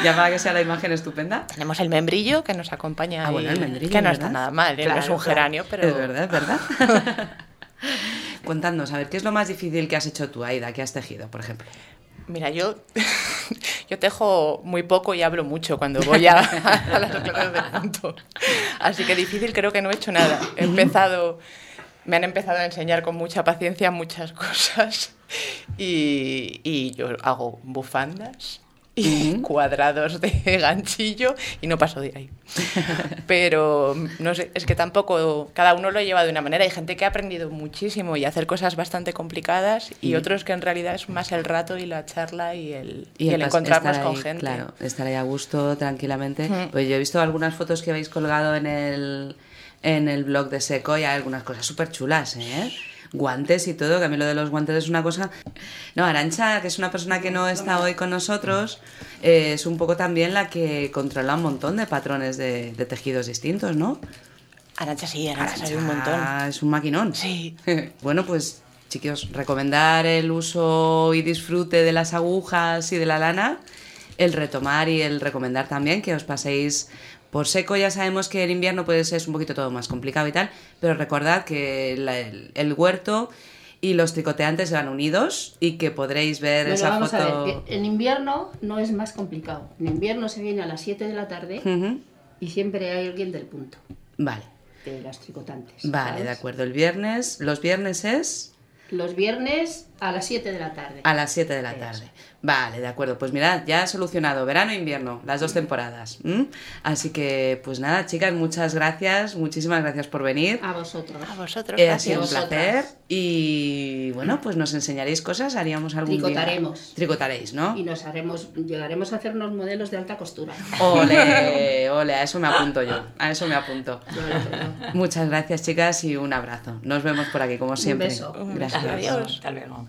[SPEAKER 3] ya para que sea la imagen estupenda.
[SPEAKER 7] Tenemos el membrillo que nos acompaña,
[SPEAKER 3] Ah, bueno,
[SPEAKER 7] y-
[SPEAKER 3] el membrillo,
[SPEAKER 7] que no
[SPEAKER 3] ¿verdad?
[SPEAKER 7] está nada mal, ¿eh? no
[SPEAKER 6] Claro,
[SPEAKER 7] es un
[SPEAKER 6] claro.
[SPEAKER 7] geranio, pero
[SPEAKER 3] Es verdad, es verdad. Contadnos, a ver, ¿qué es lo más difícil que has hecho tú, Aida, que has tejido, por ejemplo?
[SPEAKER 7] Mira, yo, yo tejo muy poco y hablo mucho cuando voy a, a las clases de punto. Así que difícil creo que no he hecho nada. He empezado, me han empezado a enseñar con mucha paciencia muchas cosas y, y yo hago bufandas y cuadrados de ganchillo y no paso de ahí. Pero no sé, es que tampoco, cada uno lo lleva de una manera. Hay gente que ha aprendido muchísimo y hacer cosas bastante complicadas y
[SPEAKER 3] Y-
[SPEAKER 7] otros que en realidad es más el rato y la charla y el, y el
[SPEAKER 3] pas-
[SPEAKER 7] encontrarnos
[SPEAKER 3] estar
[SPEAKER 7] con
[SPEAKER 3] ahí,
[SPEAKER 7] gente.
[SPEAKER 3] Claro, estar ahí a gusto, tranquilamente.
[SPEAKER 7] Ujú.
[SPEAKER 3] Pues yo he visto algunas fotos que habéis colgado en el, en el blog de Seco y hay algunas cosas súper chulas, ¿eh? Guantes y todo, que a mí lo de los guantes es una cosa... No, Arancha, que es una persona que no está hoy con nosotros, eh, es un poco también la que controla un montón de patrones de, de tejidos distintos, ¿no?
[SPEAKER 7] Arancha sí, Arancha sabe un montón.
[SPEAKER 3] Es un maquinón.
[SPEAKER 7] Sí.
[SPEAKER 3] bueno, pues chicos, recomendar el uso y disfrute de las agujas y de la lana, el retomar y el recomendar también que os paséis por seco. Ya sabemos que el invierno puede ser un poquito todo más complicado y tal, pero recordad que la- el, el huerto y los tricoteantes van unidos y que podréis ver
[SPEAKER 1] Bueno,
[SPEAKER 3] esa
[SPEAKER 1] vamos
[SPEAKER 3] foto.
[SPEAKER 1] a ver, que en invierno no es más complicado. En invierno se viene a las 7 de la tarde y siempre hay alguien del punto,
[SPEAKER 3] Vale,
[SPEAKER 1] de las tricotantes.
[SPEAKER 3] vale,
[SPEAKER 1] ¿sabes?
[SPEAKER 3] de acuerdo. El viernes, los viernes es
[SPEAKER 1] Los viernes a las 7 de la tarde.
[SPEAKER 3] A las 7 de la tarde. Vale, de acuerdo. Pues mirad, ya he solucionado verano e invierno, las dos temporadas. ¿m? Así que, pues nada, chicas, muchas gracias. Muchísimas gracias por venir.
[SPEAKER 1] A vosotros.
[SPEAKER 7] A vosotros,
[SPEAKER 3] Eh, ha
[SPEAKER 7] gracias.
[SPEAKER 3] sido un placer. Y bueno, pues nos enseñaréis cosas, haríamos algún día-
[SPEAKER 1] Tricotaremos.
[SPEAKER 3] Tricotaréis, ¿no?
[SPEAKER 1] Y nos haremos, llegaremos a hacernos modelos de alta costura.
[SPEAKER 3] Ole, ole, a eso me apunto yo. A eso me apunto. Muchas gracias, chicas, y un abrazo. Nos vemos por aquí, como siempre.
[SPEAKER 1] beso.
[SPEAKER 7] Un
[SPEAKER 3] Gracias.
[SPEAKER 7] beso. Adiós.
[SPEAKER 6] Hasta luego.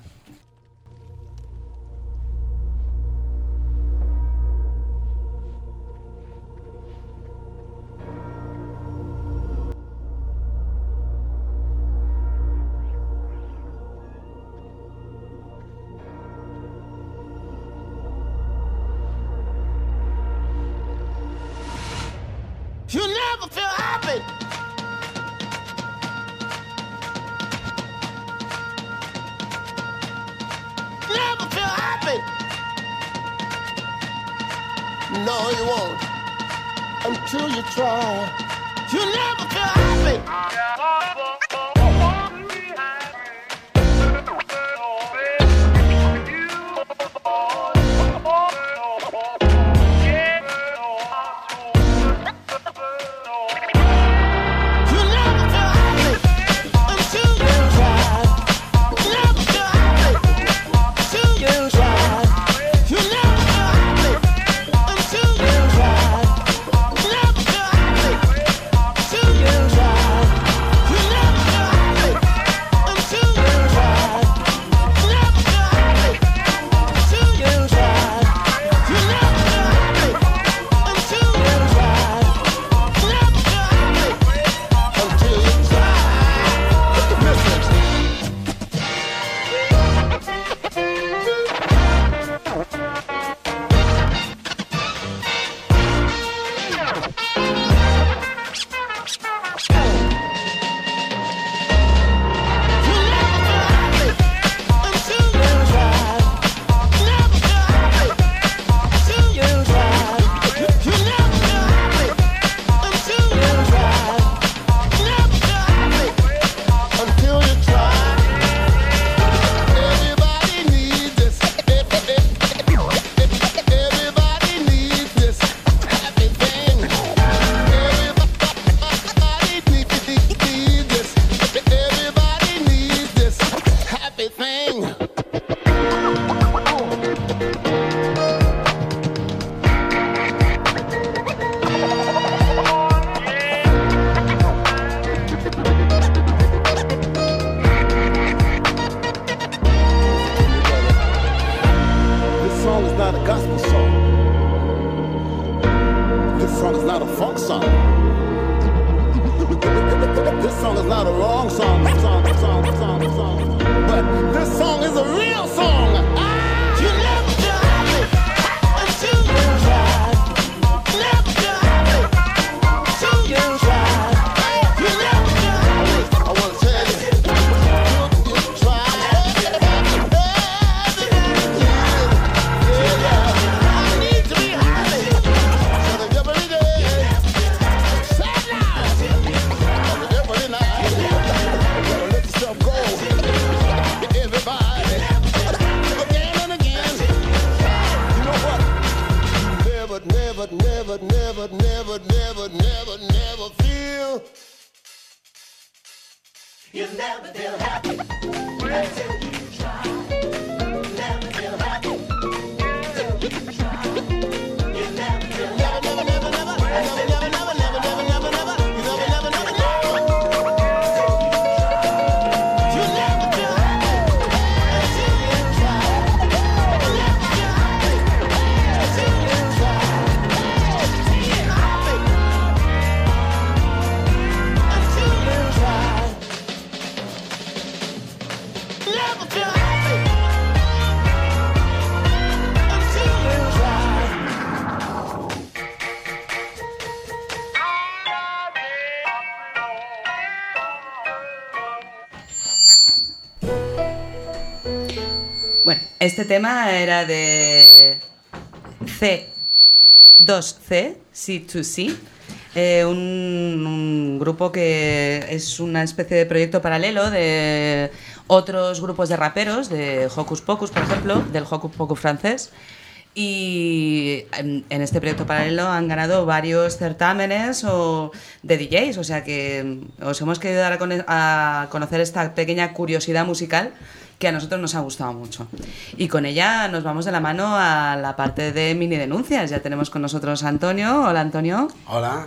[SPEAKER 3] Este tema era de C2C, C2C, eh, un, grupo que es una especie de proyecto paralelo de otros grupos de raperos, de Hocus Pocus, por ejemplo, del Hocus Pocus francés. Y en, este proyecto paralelo han ganado varios certámenes o de DJs, o sea que os hemos querido dar a conocer esta pequeña curiosidad musical que a nosotros nos ha gustado mucho. Y con ella nos vamos de la mano a la parte de mini denuncias. Ya tenemos con nosotros a Antonio. Hola Antonio.
[SPEAKER 8] Hola.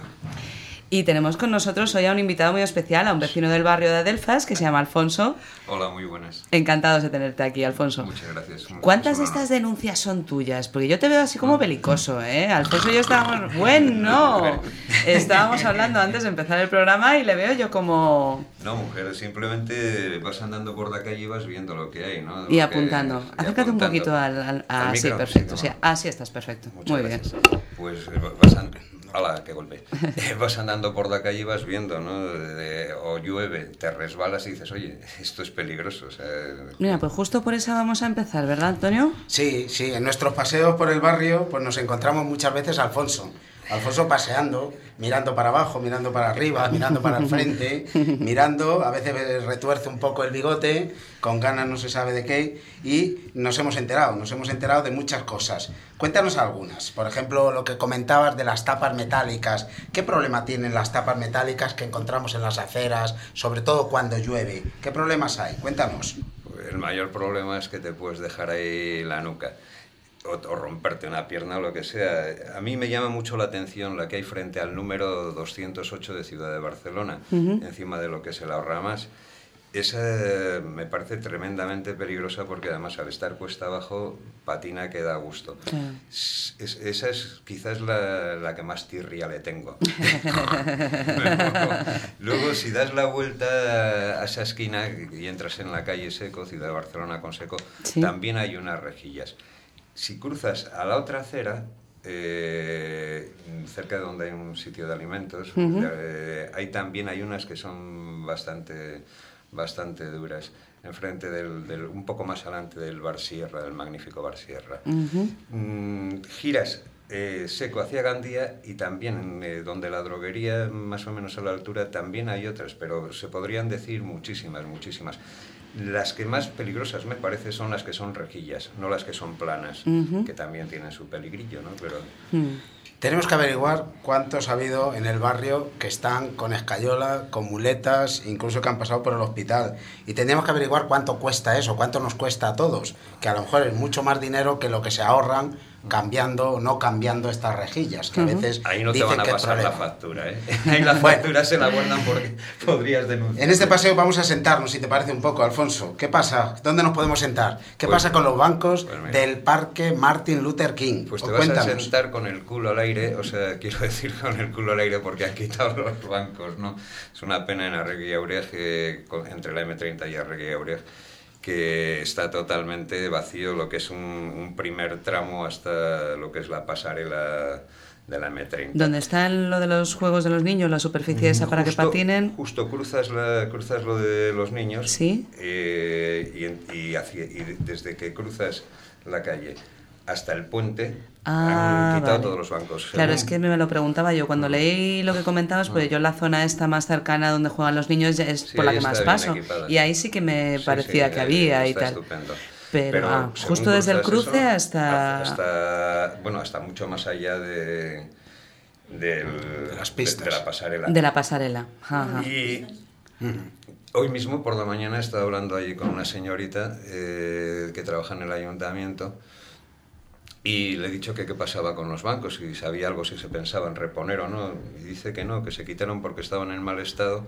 [SPEAKER 3] Y tenemos con nosotros hoy a un invitado muy especial, a un vecino del barrio de Adelfas que se llama Alfonso.
[SPEAKER 9] Hola, muy buenas.
[SPEAKER 3] Encantados de tenerte aquí, Alfonso.
[SPEAKER 9] Muchas gracias.
[SPEAKER 3] ¿Cuántas de
[SPEAKER 9] un
[SPEAKER 3] estas denuncias son tuyas? Porque yo te veo así como belicoso, ¿eh? Alfonso y yo estábamos... Bueno, estábamos hablando antes de empezar el programa y le veo yo como...
[SPEAKER 9] No, mujer, simplemente vas andando por la calle y vas viendo lo que hay, ¿no?
[SPEAKER 3] Y
[SPEAKER 9] Lo
[SPEAKER 3] apuntando.
[SPEAKER 9] que- y
[SPEAKER 3] Acércate un
[SPEAKER 9] apuntando.
[SPEAKER 3] poquito al... al- ah,
[SPEAKER 9] Al micro,
[SPEAKER 3] perfecto.
[SPEAKER 9] sí,
[SPEAKER 3] Sí,
[SPEAKER 9] cómo no.
[SPEAKER 3] ah, estás perfecto.
[SPEAKER 9] Muchas
[SPEAKER 3] Muy
[SPEAKER 9] gracias.
[SPEAKER 3] bien.
[SPEAKER 9] Pues eh, vas andando... ¡Hala, qué golpe! Eh, vas andando por la calle y vas viendo, ¿no? De- o llueve, te resbalas y dices, oye, esto es peligroso. O sea,
[SPEAKER 3] Mira, pues justo por esa vamos a empezar, ¿verdad, Antonio?
[SPEAKER 8] Sí, sí, en nuestros paseos por el barrio pues nos encontramos muchas veces a Alfonso. Alfonso paseando, mirando para abajo, mirando para arriba, mirando para el frente, mirando, a veces retuerce un poco el bigote, con ganas no se sabe de qué, y nos hemos enterado, nos hemos enterado de muchas cosas. Cuéntanos algunas, por ejemplo, lo que comentabas de las tapas metálicas. ¿Qué problema tienen las tapas metálicas que encontramos en las aceras, sobre todo cuando llueve? ¿Qué problemas hay? Cuéntanos.
[SPEAKER 9] el mayor problema es que te puedes dejar ahí la nuca. O, o romperte una pierna o lo que sea. A mí me llama mucho la atención la que hay frente al número 208 de Ciudad de Barcelona,
[SPEAKER 10] Ujú.
[SPEAKER 9] encima de lo que es el ahorramás. Esa me parece tremendamente peligrosa porque además al estar puesta abajo patina que da gusto. Es- esa es quizás la, la que más tirria le tengo. Luego, si das la vuelta a esa esquina y entras en la calle Seco, Ciudad de Barcelona con Seco,
[SPEAKER 10] Sí.
[SPEAKER 9] también hay unas rejillas. Si cruzas a la otra acera, eh, cerca de donde hay un sitio de alimentos, eh, hay también hay unas que son bastante, bastante duras. Enfrente del, del- un poco más adelante del Bar Sierra, del magnífico Bar Sierra. Mm, giras eh, seco hacia Gandía y también eh, donde la droguería más o menos a la altura también hay otras, pero se podrían decir muchísimas, muchísimas. Las que más peligrosas me parece son las que son rejillas, no las que son planas, que también tienen su peligrillo, ¿no? Pero
[SPEAKER 8] Tenemos que averiguar cuántos ha habido en el barrio que están con escayola, con muletas, incluso que han pasado por el hospital. Y tenemos que averiguar cuánto cuesta eso, cuánto nos cuesta a todos, que a lo mejor es mucho más dinero que lo que se ahorran cambiando o no cambiando estas rejillas, que a veces
[SPEAKER 9] Ahí no te
[SPEAKER 8] dicen
[SPEAKER 9] van a pasar la factura, ¿eh? Ahí la
[SPEAKER 8] Bueno.
[SPEAKER 9] factura se la guardan porque podrías denunciar.
[SPEAKER 8] En este paseo vamos a sentarnos, si te parece un poco, Alfonso. ¿Qué pasa? ¿Dónde nos podemos sentar? ¿Qué
[SPEAKER 9] Pues-
[SPEAKER 8] pasa con los bancos
[SPEAKER 9] pues
[SPEAKER 8] del Parque Martin Luther King?
[SPEAKER 9] Pues
[SPEAKER 8] O
[SPEAKER 9] te vas a sentar con el culo al aire, o sea, quiero decir con el culo al aire porque han quitado los bancos, ¿no? Es una pena en Arregui y con- entre la M30 y Arregui y Aurej, que está totalmente vacío lo que es un, un primer tramo hasta lo que es la pasarela de la M30.
[SPEAKER 3] ¿Dónde está lo de los juegos de los niños, la superficie esa para que
[SPEAKER 9] Justo-
[SPEAKER 3] patinen?
[SPEAKER 9] Justo cruzas, la, cruzas lo de los niños.
[SPEAKER 3] Sí.
[SPEAKER 9] eh, y, y hacia- y desde que cruzas la calle hasta el puente
[SPEAKER 3] Ah,
[SPEAKER 9] han quitado
[SPEAKER 3] vale.
[SPEAKER 9] todos los bancos.
[SPEAKER 3] Claro, es que me lo preguntaba yo. Cuando leí lo que comentabas, pues yo la zona esta más cercana donde juegan los niños es
[SPEAKER 9] Sí,
[SPEAKER 3] por la que más paso.
[SPEAKER 9] equipada.
[SPEAKER 3] Y ahí sí que me
[SPEAKER 9] Sí,
[SPEAKER 3] parecía
[SPEAKER 9] sí,
[SPEAKER 3] que había y tal.
[SPEAKER 9] estupendo.
[SPEAKER 3] Pero, ah, justo desde el cruce
[SPEAKER 9] eso,
[SPEAKER 3] hasta...
[SPEAKER 9] hasta bueno hasta mucho más allá de del-
[SPEAKER 8] De las
[SPEAKER 9] de-
[SPEAKER 8] pistas.
[SPEAKER 9] de la pasarela
[SPEAKER 3] De la pasarela. Ajá.
[SPEAKER 9] y hoy mismo por la mañana he estado hablando allí con una señorita eh, que trabaja en el ayuntamiento y le he dicho que qué pasaba con los bancos, si sabía algo, si se pensaba en reponer o no. Y dice que no, que se quitaron porque estaban en mal estado,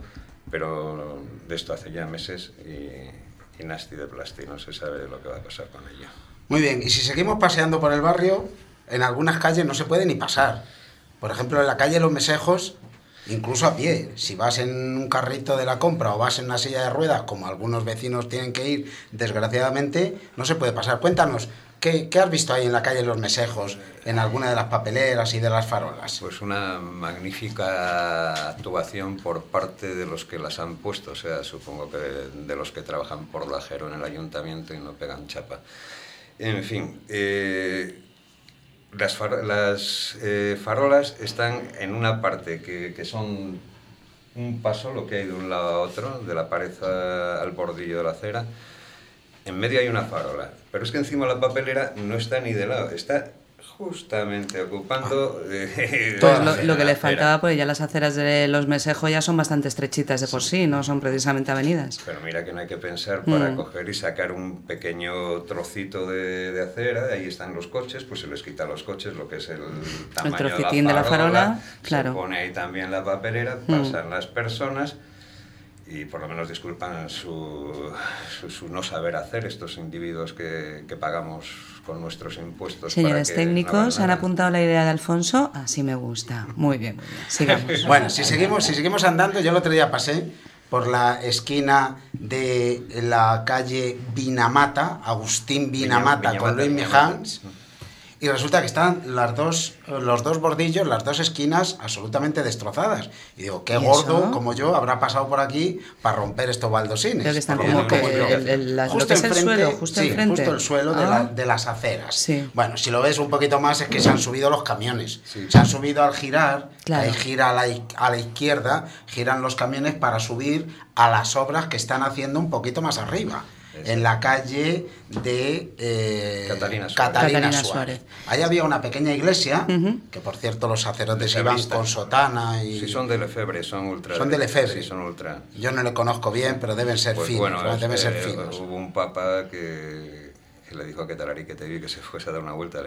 [SPEAKER 9] pero de esto hace ya meses y, y nasti de plasti, no se sabe lo que va a pasar con ello.
[SPEAKER 8] Muy bien, y si seguimos paseando por el barrio, en algunas calles no se puede ni pasar. Por ejemplo, en la calle Los Mesejos, incluso a pie. Si vas en un carrito de la compra o vas en una silla de ruedas, como algunos vecinos tienen que ir, desgraciadamente, no se puede pasar. Cuéntanos, ¿qué, qué has visto ahí en la calle Los Mesejos, en alguna de las papeleras y de las farolas?
[SPEAKER 9] Pues una magnífica actuación por parte de los que las han puesto, o sea, supongo que de los que trabajan por lajero en el ayuntamiento y no pegan chapa. En fin, eh, las, far- las, eh, farolas están en una parte que, que son un paso, lo que hay de un lado a otro, de la pared al bordillo de la acera. En medio hay una farola, pero es que encima la papelera no está ni de lado, está justamente ocupando eh,
[SPEAKER 3] Pues
[SPEAKER 9] la-
[SPEAKER 3] lo, lo que
[SPEAKER 9] la
[SPEAKER 3] le faltaba, pues ya las aceras de los Mesejos ya son bastante estrechitas de por sí, no son precisamente avenidas.
[SPEAKER 9] Pero mira que no hay que pensar para
[SPEAKER 3] Mm.
[SPEAKER 9] coger y sacar un pequeño trocito de, de acera, ahí están los coches, pues se les quita a los coches lo que es el tamaño
[SPEAKER 3] trocitín de la farola, claro.
[SPEAKER 9] Se pone ahí también la papelera,
[SPEAKER 3] Mm.
[SPEAKER 9] pasan las personas y por lo menos disculpan su, su, su no saber hacer estos individuos que, que pagamos con nuestros impuestos. para
[SPEAKER 3] Señores
[SPEAKER 9] no
[SPEAKER 3] técnicos, ¿han apuntado la idea de Alfonso? Así me gusta. Muy bien, muy bien. Sigamos.
[SPEAKER 8] Bueno, si seguimos, si seguimos andando, yo el otro día pasé por la esquina de la calle Vinamata, Agustín Vinamata,
[SPEAKER 9] Viña-
[SPEAKER 8] con Luis Mijans, y resulta que están las dos, los dos bordillos, las dos esquinas absolutamente destrozadas. Y digo, qué
[SPEAKER 3] ¿Y
[SPEAKER 8] gordo
[SPEAKER 3] eso?
[SPEAKER 8] como yo habrá pasado por aquí para romper estos baldosines.
[SPEAKER 3] Creo que están como que el- el- la- lo
[SPEAKER 8] Justo
[SPEAKER 3] que es el suelo, justo
[SPEAKER 8] sí,
[SPEAKER 3] enfrente.
[SPEAKER 8] justo el suelo de,
[SPEAKER 3] Ah.
[SPEAKER 8] la- de las aceras.
[SPEAKER 3] Sí.
[SPEAKER 8] Bueno, si lo ves un poquito más es que se han subido los camiones. Se han subido al girar,
[SPEAKER 3] Claro.
[SPEAKER 8] ahí gira a la, a la izquierda, giran los camiones para subir a las obras que están haciendo un poquito más arriba. En la calle de eh,
[SPEAKER 9] Catalina Suárez.
[SPEAKER 8] Catalina
[SPEAKER 3] Catalina
[SPEAKER 8] Suárez.
[SPEAKER 3] Suárez.
[SPEAKER 8] Ahí había una pequeña iglesia, que por cierto los sacerdotes iban con sotana y...
[SPEAKER 9] Sí, son de Lefebvre, son ultra.
[SPEAKER 8] Son de Lefebvre.
[SPEAKER 9] Sí, son ultra.
[SPEAKER 8] Yo no le conozco bien, pero deben ser
[SPEAKER 9] Pues
[SPEAKER 8] finos.
[SPEAKER 9] bueno,
[SPEAKER 8] ¿no?
[SPEAKER 9] es
[SPEAKER 8] deben
[SPEAKER 9] que
[SPEAKER 8] ser finos.
[SPEAKER 9] hubo un papa que, que le dijo a Ketalari que te vi que se fuese a dar una vuelta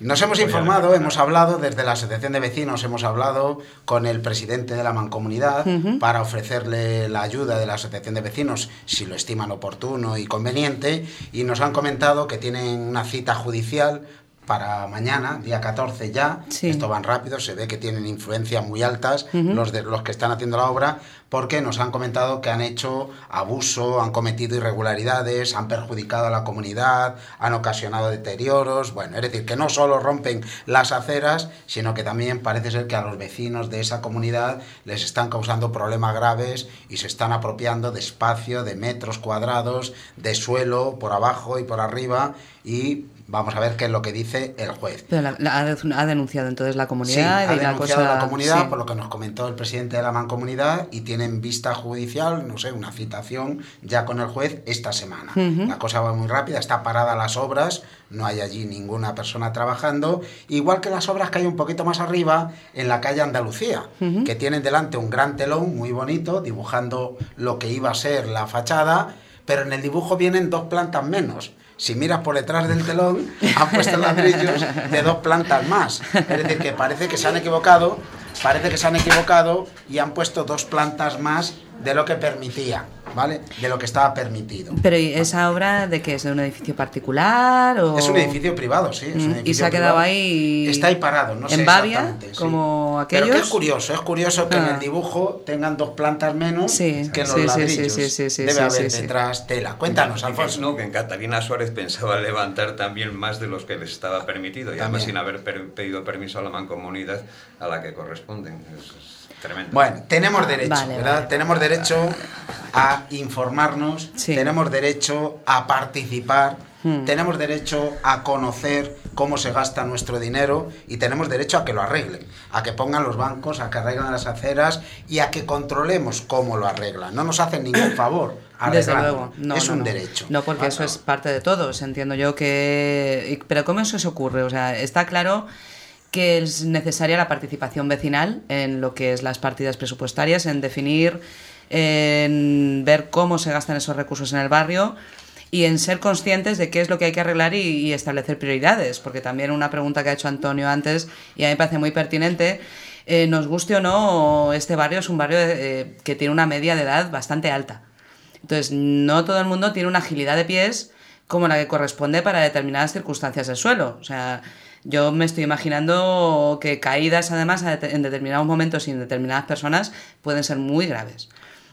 [SPEAKER 8] nos hemos informado, hemos hablado desde la Asociación de Vecinos, hemos hablado con el presidente de la Mancomunidad para ofrecerle la ayuda de la Asociación de Vecinos si lo estiman oportuno y conveniente y nos han comentado que tienen una cita judicial para mañana, día 14 ya.
[SPEAKER 3] Sí.
[SPEAKER 8] Esto van rápido, se ve que tienen influencias muy altas los, de, los que están haciendo la obra, porque nos han comentado que han hecho abuso, han cometido irregularidades, han perjudicado a la comunidad, han ocasionado deterioros. Bueno, es decir, que no solo rompen las aceras, sino que también parece ser que a los vecinos de esa comunidad les están causando problemas graves y se están apropiando de espacio, de metros cuadrados, de suelo por abajo y por arriba y vamos a ver qué es lo que dice el juez.
[SPEAKER 3] Pero la- la- ha de- ha denunciado entonces la
[SPEAKER 8] Sí,
[SPEAKER 3] comunidad
[SPEAKER 8] ha
[SPEAKER 3] y la
[SPEAKER 8] denunciado
[SPEAKER 3] cosa...
[SPEAKER 8] la comunidad,
[SPEAKER 3] sí.
[SPEAKER 8] por lo que nos comentó el presidente de la mancomunidad, y tienen vista judicial, no sé, una citación ya con el juez esta semana.
[SPEAKER 3] Ujú.
[SPEAKER 8] La cosa va muy rápida, está parada las obras, no hay allí ninguna persona trabajando, igual que las obras que hay un poquito más arriba en la calle Andalucía,
[SPEAKER 3] Ujú.
[SPEAKER 8] que tienen delante un gran telón muy bonito, dibujando lo que iba a ser la fachada, pero en el dibujo vienen dos plantas menos. Si miras por detrás del telón, han puesto ladrillos de dos plantas más. Es decir, que parece que se han equivocado, parece que se han equivocado y han puesto dos plantas más de lo que permitía, ¿vale? De lo que estaba permitido.
[SPEAKER 3] Pero ¿y esa obra de qué es? ¿De un edificio particular? O...
[SPEAKER 8] Es un edificio privado, sí. es un
[SPEAKER 3] Mm,
[SPEAKER 8] edificio
[SPEAKER 3] y se ha quedado
[SPEAKER 8] privado.
[SPEAKER 3] ahí.
[SPEAKER 8] Está ahí parado, no sé
[SPEAKER 3] ¿En Bavia?
[SPEAKER 8] exactamente, sí.
[SPEAKER 3] Como
[SPEAKER 8] Pero
[SPEAKER 3] aquellos.
[SPEAKER 8] que es curioso, es curioso que en
[SPEAKER 3] Ah.
[SPEAKER 8] el dibujo tengan dos plantas menos
[SPEAKER 3] Sí,
[SPEAKER 8] que en los
[SPEAKER 3] sí,
[SPEAKER 8] ladrillos.
[SPEAKER 3] sí, sí, sí,
[SPEAKER 8] Debe
[SPEAKER 3] sí,
[SPEAKER 8] haber
[SPEAKER 3] sí, sí.
[SPEAKER 8] detrás tela. Cuéntanos, Alfonso.
[SPEAKER 9] No, que en Catalina Suárez pensaba levantar también más de los que les estaba permitido, y además
[SPEAKER 8] También.
[SPEAKER 9] sin haber per- pedido permiso a la mancomunidad a la que corresponden. Es, es tremendo.
[SPEAKER 8] Bueno, tenemos derecho,
[SPEAKER 3] Vale,
[SPEAKER 8] ¿verdad?
[SPEAKER 3] vale.
[SPEAKER 8] Tenemos derecho a informarnos,
[SPEAKER 3] Sí.
[SPEAKER 8] tenemos derecho a participar,
[SPEAKER 3] Hmm.
[SPEAKER 8] tenemos derecho a conocer cómo se gasta nuestro dinero y tenemos derecho a que lo arreglen, a que pongan los bancos, a que arreglen las aceras y a que controlemos cómo lo arreglan. No nos hacen ningún favor.
[SPEAKER 3] Desde luego, no,
[SPEAKER 8] es
[SPEAKER 3] no,
[SPEAKER 8] un
[SPEAKER 3] no.
[SPEAKER 8] derecho.
[SPEAKER 3] No, porque
[SPEAKER 8] Ah,
[SPEAKER 3] eso es parte de todos. Entiendo yo que. Pero ¿cómo eso se ocurre? O sea, está claro que es necesaria la participación vecinal en lo que es las partidas presupuestarias, en definir, en ver cómo se gastan esos recursos en el barrio y en ser conscientes de qué es lo que hay que arreglar y, establecer prioridades, porque también una pregunta que ha hecho Antonio antes y a mí me parece muy pertinente, eh, nos guste o no, este barrio es un barrio eh, que tiene una media de edad bastante alta. Entonces, no todo el mundo tiene una agilidad de pies como la que corresponde para determinadas circunstancias del suelo. O sea, yo me estoy imaginando que caídas, además, en determinados momentos y en determinadas personas pueden ser muy graves.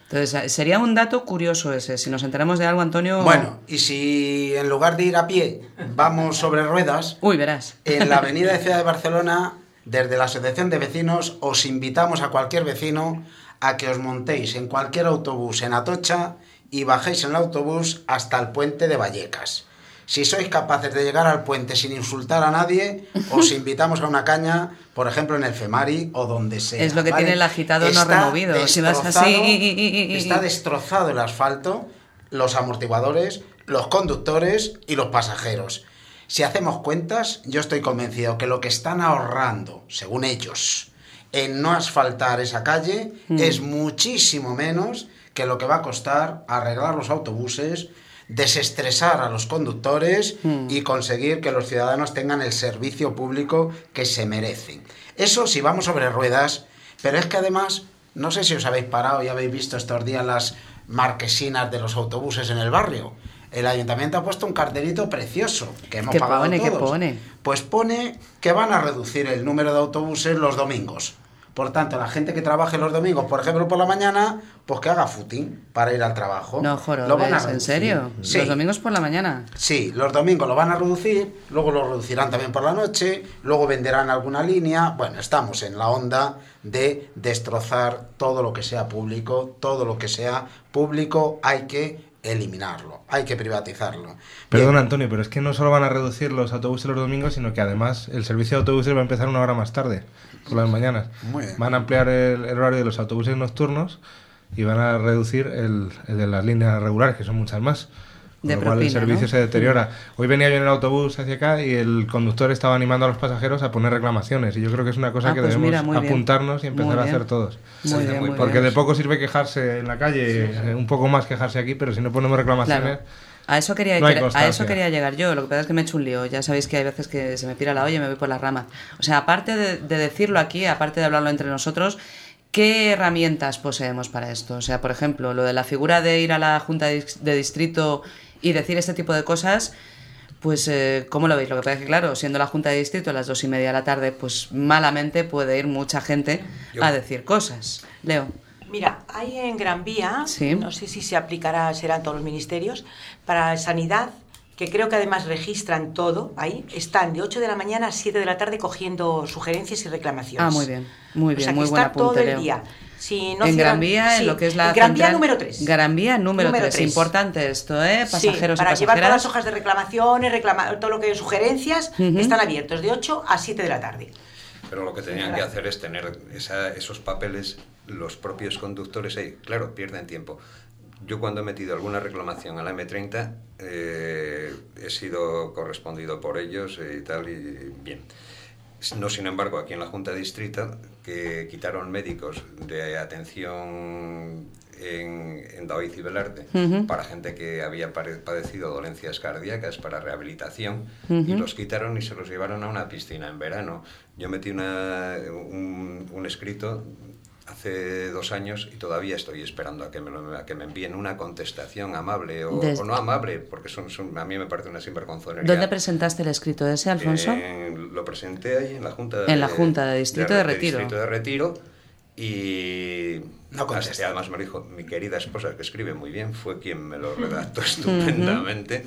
[SPEAKER 3] Entonces, eh, sería un dato curioso ese. Si nos enteramos de algo, Antonio.
[SPEAKER 8] Bueno, y si en lugar de ir a pie vamos sobre ruedas,
[SPEAKER 3] Uy, verás.
[SPEAKER 8] En la avenida de Ciudad de Barcelona, desde la Asociación de Vecinos, os invitamos a cualquier vecino a que os montéis en cualquier autobús en Atocha y bajéis en el autobús hasta el puente de Vallecas. Si sois capaces de llegar al puente sin insultar a nadie, os invitamos a una caña, por ejemplo en el Femari o donde sea.
[SPEAKER 3] Es lo que tiene el agitado no removido. Si vas así-
[SPEAKER 8] Está destrozado el asfalto, los amortiguadores, los conductores y los pasajeros. Si hacemos cuentas, yo estoy convencido que lo que están ahorrando, según ellos, en no asfaltar esa calle
[SPEAKER 3] Mm.
[SPEAKER 8] es muchísimo menos que lo que va a costar arreglar los autobuses, desestresar a los conductores
[SPEAKER 3] Mm.
[SPEAKER 8] y conseguir que los ciudadanos tengan el servicio público que se merecen. Eso si vamos sobre ruedas, pero es que además, no sé si os habéis parado y habéis visto estos días las marquesinas de los autobuses en el barrio. El ayuntamiento ha puesto un cartelito precioso que hemos
[SPEAKER 3] ¿Qué
[SPEAKER 8] pagado
[SPEAKER 3] pone? ¿Qué
[SPEAKER 8] todos.
[SPEAKER 3] pone?
[SPEAKER 8] Pues pone que van a reducir el número de autobuses los domingos. Por tanto, la gente que trabaje los domingos, por ejemplo, por la mañana, pues que haga footing para ir al trabajo.
[SPEAKER 3] No,
[SPEAKER 8] Lo van a
[SPEAKER 3] jorobes, ¿en serio?
[SPEAKER 8] Sí.
[SPEAKER 3] Los domingos por la mañana.
[SPEAKER 8] Sí, los domingos lo van a reducir, luego lo reducirán también por la noche, luego venderán alguna línea. Bueno, estamos en la onda de destrozar todo lo que sea público, todo lo que sea público hay que eliminarlo, hay que privatizarlo.
[SPEAKER 5] Perdón,
[SPEAKER 8] Bien.
[SPEAKER 5] Antonio, pero es que no solo van a reducir los autobuses los domingos, sino que además el servicio de autobuses va a empezar una hora más tarde, por las mañanas.
[SPEAKER 8] Muy bien.
[SPEAKER 5] Van a ampliar el, el horario de los autobuses nocturnos y van a reducir el, el de las líneas regulares, que son muchas más. Con
[SPEAKER 3] De
[SPEAKER 5] lo cual el
[SPEAKER 3] propina,
[SPEAKER 5] servicio
[SPEAKER 3] ¿no?
[SPEAKER 5] se deteriora. Hoy venía yo en el autobús hacia acá y el conductor estaba animando a los pasajeros a poner reclamaciones. Y yo creo que es una cosa
[SPEAKER 3] Ah,
[SPEAKER 5] que
[SPEAKER 3] pues
[SPEAKER 5] debemos
[SPEAKER 3] mira, muy bien.
[SPEAKER 5] apuntarnos y empezar
[SPEAKER 3] Muy
[SPEAKER 5] a
[SPEAKER 3] bien.
[SPEAKER 5] hacer todos.
[SPEAKER 3] Muy bien, muy
[SPEAKER 5] Porque
[SPEAKER 3] bien.
[SPEAKER 5] de poco sirve quejarse en la calle, eh, un poco más quejarse aquí, pero si no ponemos reclamaciones...
[SPEAKER 3] Claro. A eso, quería,
[SPEAKER 5] No
[SPEAKER 3] a eso quería llegar yo, lo que pasa es que me he hecho un lío. Ya sabéis que hay veces que se me pira la olla y me voy por las ramas. O sea, aparte de, de decirlo aquí, aparte de hablarlo entre nosotros, ¿qué herramientas poseemos para esto? O sea, por ejemplo, lo de la figura de ir a la Junta de dis- de Distrito y decir este tipo de cosas, pues, eh, ¿cómo lo veis? Lo que pasa es que, claro, siendo la Junta de Distrito a las dos y media de la tarde, pues malamente puede ir mucha gente
[SPEAKER 9] Yo-
[SPEAKER 3] a decir cosas. Leo.
[SPEAKER 6] Mira, hay en Gran Vía,
[SPEAKER 3] Sí.
[SPEAKER 6] no sé si se aplicará, serán todos los ministerios, para sanidad, que creo que además registran todo ahí, están de 8 de la mañana a 7 de la tarde cogiendo sugerencias y reclamaciones.
[SPEAKER 3] Ah, muy bien, muy
[SPEAKER 6] O
[SPEAKER 3] bien,
[SPEAKER 6] sea, que
[SPEAKER 3] muy buen
[SPEAKER 6] está todo el día. Si no
[SPEAKER 3] en Gran Vía,
[SPEAKER 6] sí,
[SPEAKER 3] en lo que es la
[SPEAKER 6] Gran Vía número 3.
[SPEAKER 3] Gran Vía número,
[SPEAKER 6] Número
[SPEAKER 3] 3.
[SPEAKER 6] tres.
[SPEAKER 3] Importante esto, ¿eh?
[SPEAKER 6] Sí,
[SPEAKER 3] Pasajeros
[SPEAKER 6] para
[SPEAKER 3] y
[SPEAKER 6] llevar todas las hojas de reclamaciones, reclama- todo lo que sugerencias,
[SPEAKER 3] Ujú.
[SPEAKER 6] están abiertos de 8 a 7 de la tarde.
[SPEAKER 9] Pero lo que tenían que hacer es tener esos papeles los propios conductores ahí. Claro, pierden tiempo. Yo cuando he metido alguna reclamación a la M30 eh, he sido correspondido por ellos y tal y bien. No, sin embargo, aquí en la Junta de Distrito, que quitaron médicos de atención en, en David y Velarde
[SPEAKER 3] Ujú.
[SPEAKER 9] para gente que había padecido dolencias cardíacas para rehabilitación y los quitaron y se los llevaron a una piscina en verano. Yo metí una, un, un escrito hace dos años y todavía estoy esperando a que me, lo- a que me envíen una contestación amable o, no amable, porque son, son- a mí me parece una sinvergonzonería.
[SPEAKER 3] ¿Dónde presentaste el escrito ese, Alfonso?
[SPEAKER 9] Eh, lo presenté ahí en la Junta
[SPEAKER 3] En la Junta de Distrito de Retiro.
[SPEAKER 9] Distrito de Retiro y
[SPEAKER 8] No contesta.
[SPEAKER 9] hasta- además me lo dijo mi querida esposa que escribe muy bien, fue quien me lo redactó estupendamente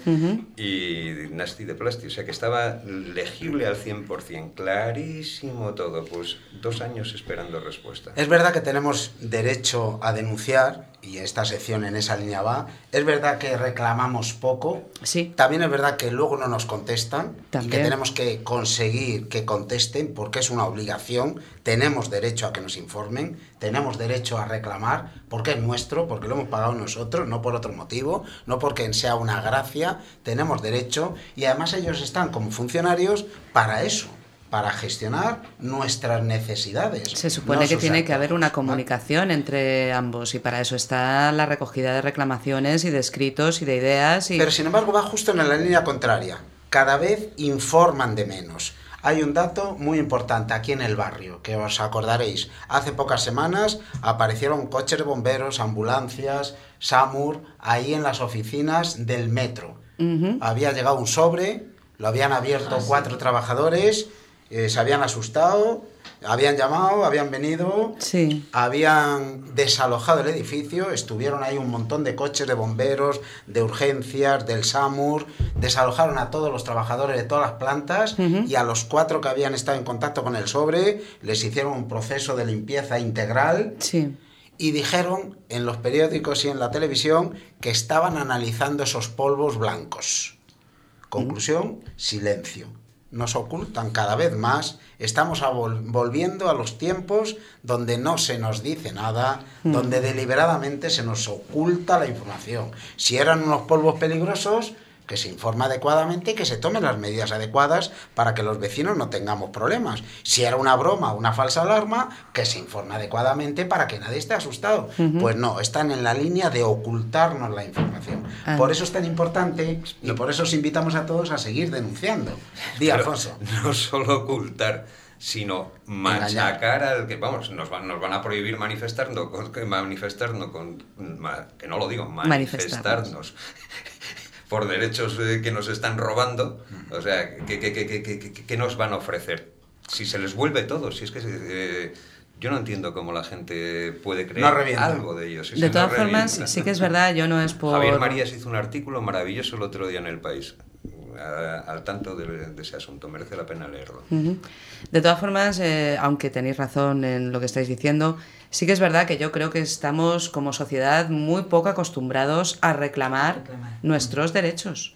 [SPEAKER 9] y nasty de plástico, o sea que estaba legible al 100%, clarísimo todo, pues dos años esperando respuesta.
[SPEAKER 8] Es verdad que tenemos derecho a denunciar, y esta sección en esa línea va. Es verdad que reclamamos poco.
[SPEAKER 3] Sí.
[SPEAKER 8] También es verdad que luego no nos contestan. Y
[SPEAKER 3] También.
[SPEAKER 8] que tenemos que conseguir que contesten porque es una obligación. Tenemos derecho a que nos informen. Tenemos derecho a reclamar porque es nuestro, porque lo hemos pagado nosotros, no por otro motivo, no porque sea una gracia. Tenemos derecho. Y además ellos están como funcionarios para eso para gestionar nuestras necesidades.
[SPEAKER 3] Se supone
[SPEAKER 8] no
[SPEAKER 3] que tiene que haber una comunicación entre ambos y para eso está la recogida de reclamaciones y de escritos y de ideas. Y...
[SPEAKER 8] Pero sin embargo va justo en la línea contraria. Cada vez informan de menos. Hay un dato muy importante aquí en el barrio, que os acordaréis. Hace pocas semanas aparecieron coches de bomberos, ambulancias, SAMUR, ahí en las oficinas del metro. Había llegado un sobre, lo habían abierto cuatro trabajadores, eh, se habían asustado, habían llamado, habían venido,
[SPEAKER 3] Sí.
[SPEAKER 8] habían desalojado el edificio, estuvieron ahí un montón de coches de bomberos, de urgencias, del SAMUR, desalojaron a todos los trabajadores de todas las plantas y a los cuatro que habían estado en contacto con el sobre les hicieron un proceso de limpieza integral
[SPEAKER 3] Sí.
[SPEAKER 8] y dijeron en los periódicos y en la televisión que estaban analizando esos polvos blancos. Conclusión, silencio. Nos ocultan cada vez más, estamos volviendo a los tiempos donde no se nos dice nada,
[SPEAKER 3] Mm.
[SPEAKER 8] donde deliberadamente se nos oculta la información. Si eran unos polvos peligrosos, que se informa adecuadamente y que se tomen las medidas adecuadas para que los vecinos no tengamos problemas. Si era una broma, una falsa alarma, que se informe adecuadamente para que nadie esté asustado. Pues no, están en la línea de ocultarnos la información.
[SPEAKER 3] Ah.
[SPEAKER 8] Por eso es tan importante y por eso os invitamos a todos a seguir denunciando. Di, Alfonso.
[SPEAKER 9] No solo ocultar, sino machacar al que, vamos, nos van, nos van a prohibir manifestarnos, con, que manifestarnos con, ma- que no lo digo,
[SPEAKER 3] Manifestarnos.
[SPEAKER 9] manifestarnos por derechos eh, que nos están robando, o sea, ¿qué, qué, qué, qué, qué- qué- qué nos van a ofrecer? Si se les vuelve todo, si es que eh, yo no entiendo cómo la gente puede creer
[SPEAKER 8] No
[SPEAKER 9] algo de ellos. si
[SPEAKER 3] De
[SPEAKER 9] no
[SPEAKER 3] todas formas,
[SPEAKER 9] revienta.
[SPEAKER 3] sí que es verdad, yo no es por...
[SPEAKER 9] Javier Marías hizo un artículo maravilloso el otro día en El País, a- al tanto de, de ese asunto, merece la pena leerlo.
[SPEAKER 3] De todas formas, eh, aunque tenéis razón en lo que estáis diciendo, sí que es verdad que yo creo que estamos como sociedad muy poco acostumbrados a reclamar,
[SPEAKER 6] Reclamar.
[SPEAKER 3] nuestros derechos.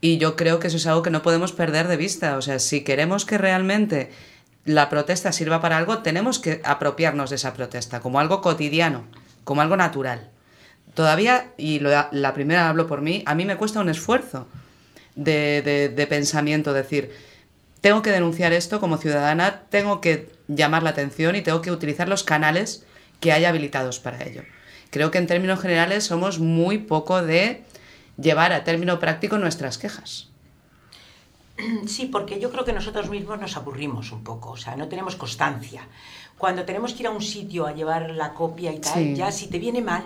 [SPEAKER 3] Y yo creo que eso es algo que no podemos perder de vista. O sea, si queremos que realmente la protesta sirva para algo, tenemos que apropiarnos de esa protesta como algo cotidiano, como algo natural. Todavía, y lo- la primera hablo por mí, a mí me cuesta un esfuerzo de, de- de pensamiento, decir, tengo que denunciar esto como ciudadana, tengo que llamar la atención y tengo que utilizar los canales que hay habilitados para ello. Creo que en términos generales somos muy poco de llevar a término práctico nuestras quejas.
[SPEAKER 6] Sí, porque yo creo que nosotros mismos nos aburrimos un poco, o sea, no tenemos constancia. Cuando tenemos que ir a un sitio a llevar la copia y tal,
[SPEAKER 3] Sí.
[SPEAKER 6] ya si te viene mal,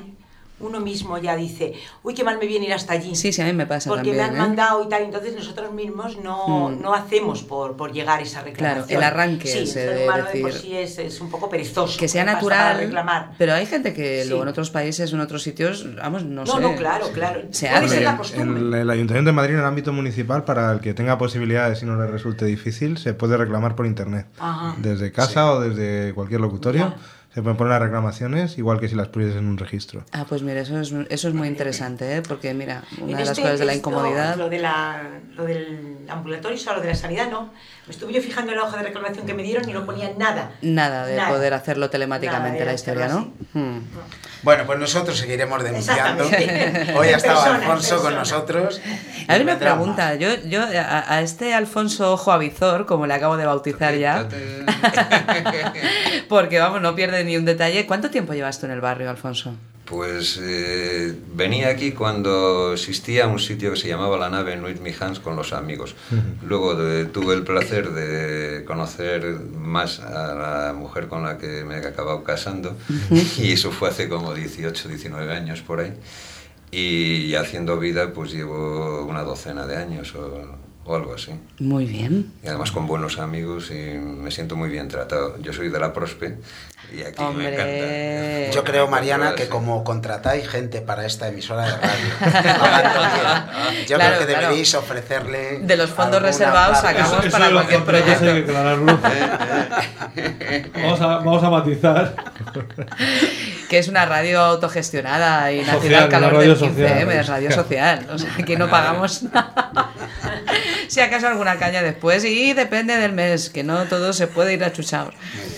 [SPEAKER 6] uno mismo ya dice, uy, qué mal me viene ir hasta allí.
[SPEAKER 3] Sí, sí, a mí me pasa
[SPEAKER 6] porque
[SPEAKER 3] también.
[SPEAKER 6] me han
[SPEAKER 3] ¿eh?
[SPEAKER 6] mandado y tal, entonces nosotros mismos no,
[SPEAKER 3] Mm.
[SPEAKER 6] no hacemos por, por llegar a esa reclamación.
[SPEAKER 3] Claro, el arranque
[SPEAKER 6] Sí, el
[SPEAKER 3] ese
[SPEAKER 6] ser
[SPEAKER 3] de
[SPEAKER 6] humano de por
[SPEAKER 3] decir-
[SPEAKER 6] sí es, es un poco perezoso.
[SPEAKER 3] Que sea
[SPEAKER 6] ¿qué pasa para
[SPEAKER 3] natural,
[SPEAKER 6] reclamar.
[SPEAKER 3] pero hay gente que
[SPEAKER 6] Sí.
[SPEAKER 3] luego en otros países, en otros sitios, vamos, no,
[SPEAKER 6] No,
[SPEAKER 3] sé.
[SPEAKER 6] no, claro, claro.
[SPEAKER 3] Se
[SPEAKER 6] Puede
[SPEAKER 3] hace.
[SPEAKER 6] ser la
[SPEAKER 5] En-
[SPEAKER 6] costumbre.
[SPEAKER 5] en el Ayuntamiento de Madrid, en el ámbito municipal, para el que tenga posibilidades y no le resulte difícil, se puede reclamar por internet.
[SPEAKER 6] Ajá.
[SPEAKER 5] Desde casa o desde cualquier locutorio. Se pueden poner las reclamaciones, igual que si las pusieses en un registro.
[SPEAKER 3] Ah, pues mira, eso es, eso es muy interesante, ¿eh? porque mira, una
[SPEAKER 6] En
[SPEAKER 3] de las
[SPEAKER 6] este
[SPEAKER 3] cosas de la incomodidad...
[SPEAKER 6] Lo, de la, lo del ambulatorio, o sea, lo de la sanidad, no. Me estuve yo fijando en la hoja de reclamación que me dieron y no ponía nada.
[SPEAKER 3] Nada de
[SPEAKER 6] Nada.
[SPEAKER 3] poder hacerlo telemáticamente
[SPEAKER 6] Nada,
[SPEAKER 3] la historia, ¿no? Hmm.
[SPEAKER 8] Bueno, pues nosotros seguiremos denunciando. Hoy ha estado Alfonso con
[SPEAKER 6] personas.
[SPEAKER 8] nosotros.
[SPEAKER 3] A ver,
[SPEAKER 8] vendrá
[SPEAKER 3] pregunta.
[SPEAKER 8] más.
[SPEAKER 3] Yo, yo a, a este Alfonso Ojo Avizor, como le acabo de bautizar ya, porque vamos, no pierde ni un detalle. ¿Cuánto tiempo llevas tú en el barrio, Alfonso?
[SPEAKER 9] Pues eh, venía aquí cuando existía un sitio que se llamaba La Nave en Nuit Mijans con los amigos. Luego de- tuve el placer de conocer más a la mujer con la que me he acabado casando y eso fue hace como 18, 19 años por ahí. Y haciendo vida pues llevo una docena de años o, o algo así.
[SPEAKER 3] Muy bien.
[SPEAKER 9] Y además con buenos amigos y me siento muy bien tratado. Yo soy de la Prospe y aquí me encanta.
[SPEAKER 8] Yo creo, Mariana, que como contratáis gente para esta emisora de radio, yo
[SPEAKER 3] Claro,
[SPEAKER 8] creo que
[SPEAKER 3] claro.
[SPEAKER 8] deberíais ofrecerle.
[SPEAKER 3] De los fondos reservados
[SPEAKER 8] parte.
[SPEAKER 3] sacamos
[SPEAKER 5] Eso- eso
[SPEAKER 3] para cualquier
[SPEAKER 5] hay que
[SPEAKER 3] proyecto.
[SPEAKER 5] aclararlo. Vamos a, vamos a matizar.
[SPEAKER 3] Que es una radio autogestionada y
[SPEAKER 5] Social,
[SPEAKER 3] nacida al
[SPEAKER 5] una
[SPEAKER 3] calor
[SPEAKER 5] radio
[SPEAKER 3] del
[SPEAKER 5] social,
[SPEAKER 3] 15M,
[SPEAKER 5] radio
[SPEAKER 3] es radio social. O sea, que no pagamos nada. Si acaso alguna caña después y depende del mes, que no todo se puede ir achuchados.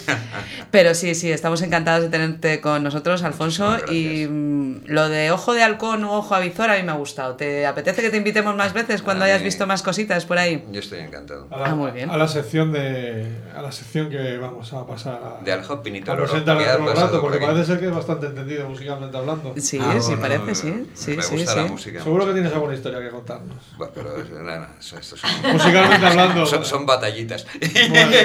[SPEAKER 3] Pero sí, sí, estamos encantados de tenerte con nosotros, Alfonso. Y mm, lo de ojo de halcón o ojo avizor a mí me ha gustado. ¿Te apetece que te invitemos más veces cuando hayas visto más cositas por ahí?
[SPEAKER 9] Yo estoy encantado.
[SPEAKER 5] A la,
[SPEAKER 3] Ah, muy bien.
[SPEAKER 5] A la sección de. A la sección que vamos a pasar a.
[SPEAKER 9] De Al Hopin y
[SPEAKER 5] a
[SPEAKER 9] Tororo,
[SPEAKER 5] presentar un
[SPEAKER 9] pasado
[SPEAKER 5] rato, porque parece ser que es bastante entendido musicalmente hablando.
[SPEAKER 3] Sí,
[SPEAKER 9] Ah,
[SPEAKER 3] sí,
[SPEAKER 9] bueno,
[SPEAKER 3] parece, sí. Sí,
[SPEAKER 9] me
[SPEAKER 3] sí,
[SPEAKER 9] gusta
[SPEAKER 3] sí.
[SPEAKER 9] la música.
[SPEAKER 5] Seguro que tienes alguna historia que contarnos.
[SPEAKER 9] Bueno, pero es- nada, son,
[SPEAKER 5] Musicalmente hablando.
[SPEAKER 9] son, son batallitas.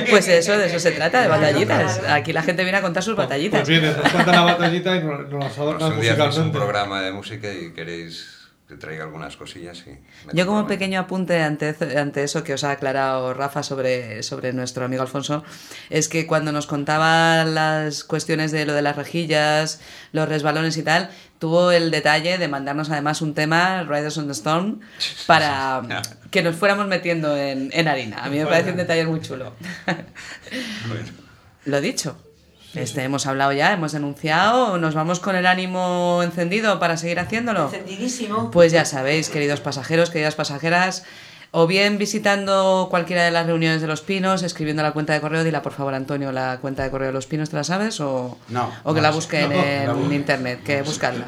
[SPEAKER 3] Pues eso, de eso se trata, de batallitas. Aquí la gente viene a contar sus batallitas.
[SPEAKER 5] Pues vienes, nos cuentan la batallita y nos, nos las
[SPEAKER 9] Pues
[SPEAKER 5] adornan
[SPEAKER 9] un
[SPEAKER 5] musicalmente.
[SPEAKER 9] programa de música y queréis que traiga algunas cosillas y...
[SPEAKER 3] Yo como pequeño apunte ante, ante eso que os ha aclarado Rafa sobre, sobre nuestro amigo Alfonso, es que cuando nos contaba las cuestiones de lo de las rejillas, los resbalones y tal, tuvo el detalle de mandarnos además un tema, Riders on the Storm, para que nos fuéramos metiendo en, en harina. A mí me parece un detalle muy chulo. Lo dicho. Este, hemos hablado ya, hemos denunciado, nos vamos con el ánimo encendido para seguir haciéndolo.
[SPEAKER 6] Encendidísimo.
[SPEAKER 3] Pues ya sabéis, queridos pasajeros, queridas pasajeras, o bien visitando cualquiera de las reuniones de Los Pinos, escribiendo a la cuenta de correo, dila por favor Antonio la cuenta de correo de Los Pinos, ¿te la sabes? O,
[SPEAKER 8] No,
[SPEAKER 3] o que
[SPEAKER 8] no
[SPEAKER 3] la busquen
[SPEAKER 8] No,
[SPEAKER 3] en
[SPEAKER 8] la
[SPEAKER 3] internet, que buscarla.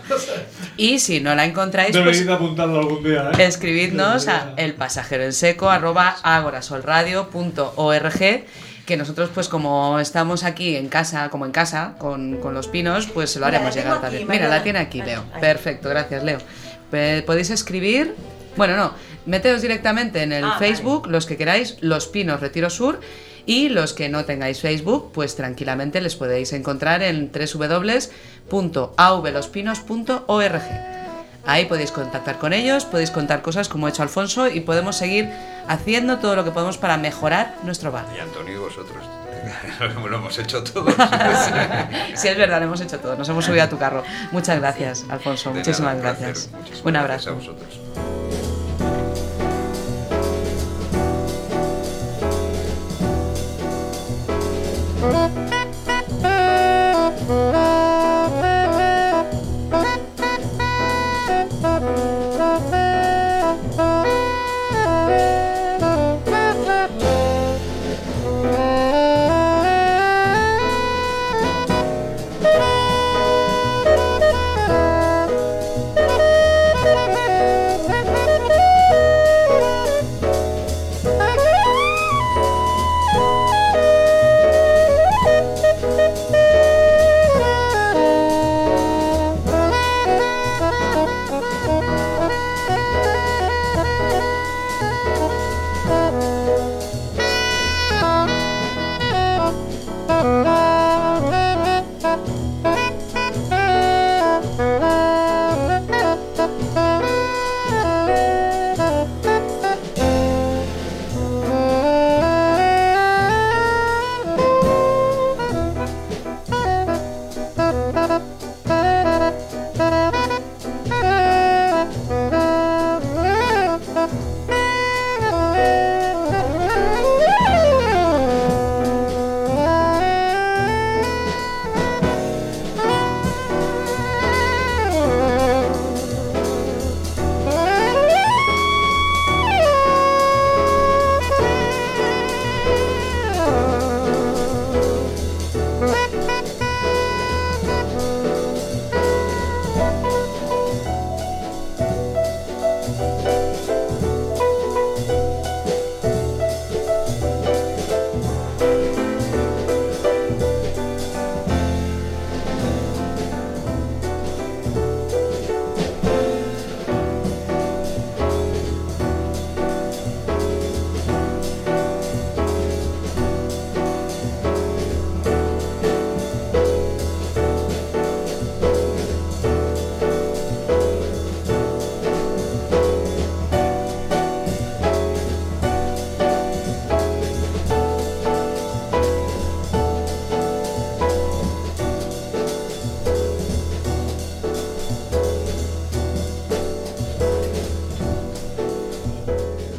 [SPEAKER 3] Y si no la encontráis, pues
[SPEAKER 5] apuntarlo algún día, ¿eh?
[SPEAKER 3] escribidnos a elpasajeroenseco arroba agorasolradio.org que nosotros pues como estamos aquí en casa, como en casa, con, con los pinos, pues se lo
[SPEAKER 6] Mira,
[SPEAKER 3] haremos
[SPEAKER 6] la
[SPEAKER 3] llegar también. Mira, la tiene aquí, Leo.
[SPEAKER 6] ahí.
[SPEAKER 3] Perfecto, gracias, Leo. Podéis escribir, bueno, no, meteos directamente en el
[SPEAKER 6] Ah, vale.
[SPEAKER 3] Facebook, los que queráis, Los Pinos Retiro Sur, y los que no tengáis Facebook, pues tranquilamente les podéis encontrar en www.avlospinos.org. Ahí podéis contactar con ellos, podéis contar cosas como ha hecho Alfonso y podemos seguir haciendo todo lo que podemos para mejorar nuestro bar.
[SPEAKER 9] Y Antonio y vosotros. lo hemos hecho todo.
[SPEAKER 3] Sí, es verdad, lo hemos hecho todo, nos hemos subido a tu carro. Muchas gracias, Alfonso,
[SPEAKER 9] De
[SPEAKER 3] muchísimas
[SPEAKER 9] nada,
[SPEAKER 3] gracias.
[SPEAKER 9] Muchísimas
[SPEAKER 3] Un
[SPEAKER 9] gracias a
[SPEAKER 3] abrazo.
[SPEAKER 9] vosotros.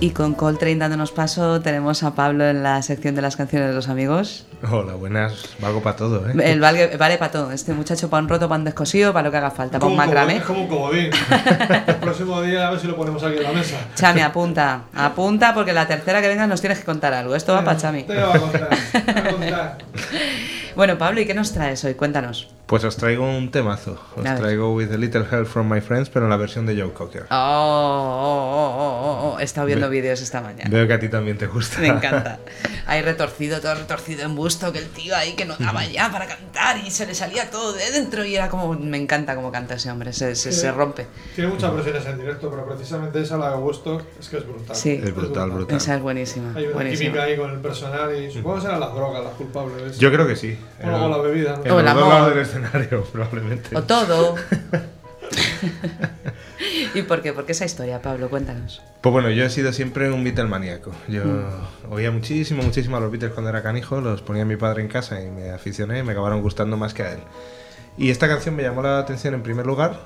[SPEAKER 3] Y con Coltrane dándonos paso, tenemos a Pablo en la sección de las canciones de los amigos.
[SPEAKER 5] Hola, buenas. Valgo para todo, ¿eh?
[SPEAKER 3] El vale, vale para todo. Este muchacho para un roto, para un descosido, para lo que haga falta. Para un macramé.
[SPEAKER 10] Es como un comodín. El próximo día a ver si lo ponemos aquí en la mesa.
[SPEAKER 3] Chami, apunta. Apunta porque la tercera que vengas nos tienes que contar algo. Esto va para Chami.
[SPEAKER 10] Te lo voy a contar. te lo voy a contar.
[SPEAKER 3] Bueno, Pablo, ¿y qué nos traes hoy? Cuéntanos.
[SPEAKER 5] Pues os traigo un temazo. Os traigo With a Little Help from My Friends, pero en la versión de Joe Cocker.
[SPEAKER 3] Oh, oh, oh, oh. He estado viendo vídeos esta mañana.
[SPEAKER 5] Veo que a ti también te gusta.
[SPEAKER 3] Me encanta. Ahí retorcido, todo retorcido en busto, que el tío ahí que no daba ya para cantar y se le salía todo de dentro y era como... Me encanta cómo canta ese hombre, se, se, se rompe.
[SPEAKER 10] Tiene muchas versiones en directo, pero precisamente esa, la de Woodstock, es que es brutal.
[SPEAKER 3] Sí.
[SPEAKER 5] Es brutal, brutal.
[SPEAKER 3] Esa es buenísima.
[SPEAKER 10] Hay una
[SPEAKER 3] buenísima.
[SPEAKER 10] química ahí con el personal y supongo que serán las drogas las culpables.
[SPEAKER 5] Yo creo que sí.
[SPEAKER 10] O, o la bebida. ¿no?
[SPEAKER 3] O el
[SPEAKER 5] dos
[SPEAKER 3] amor.
[SPEAKER 5] del escenario, probablemente.
[SPEAKER 3] O todo. ¿Y por qué? ¿Por qué esa historia, Pablo? Cuéntanos.
[SPEAKER 5] Pues bueno, yo he sido siempre un Beatle maníaco. Yo oía muchísimo, muchísimo a los Beatles cuando era canijo, los ponía mi padre en casa y me aficioné y me acabaron gustando más que a él. Y esta canción me llamó la atención en primer lugar.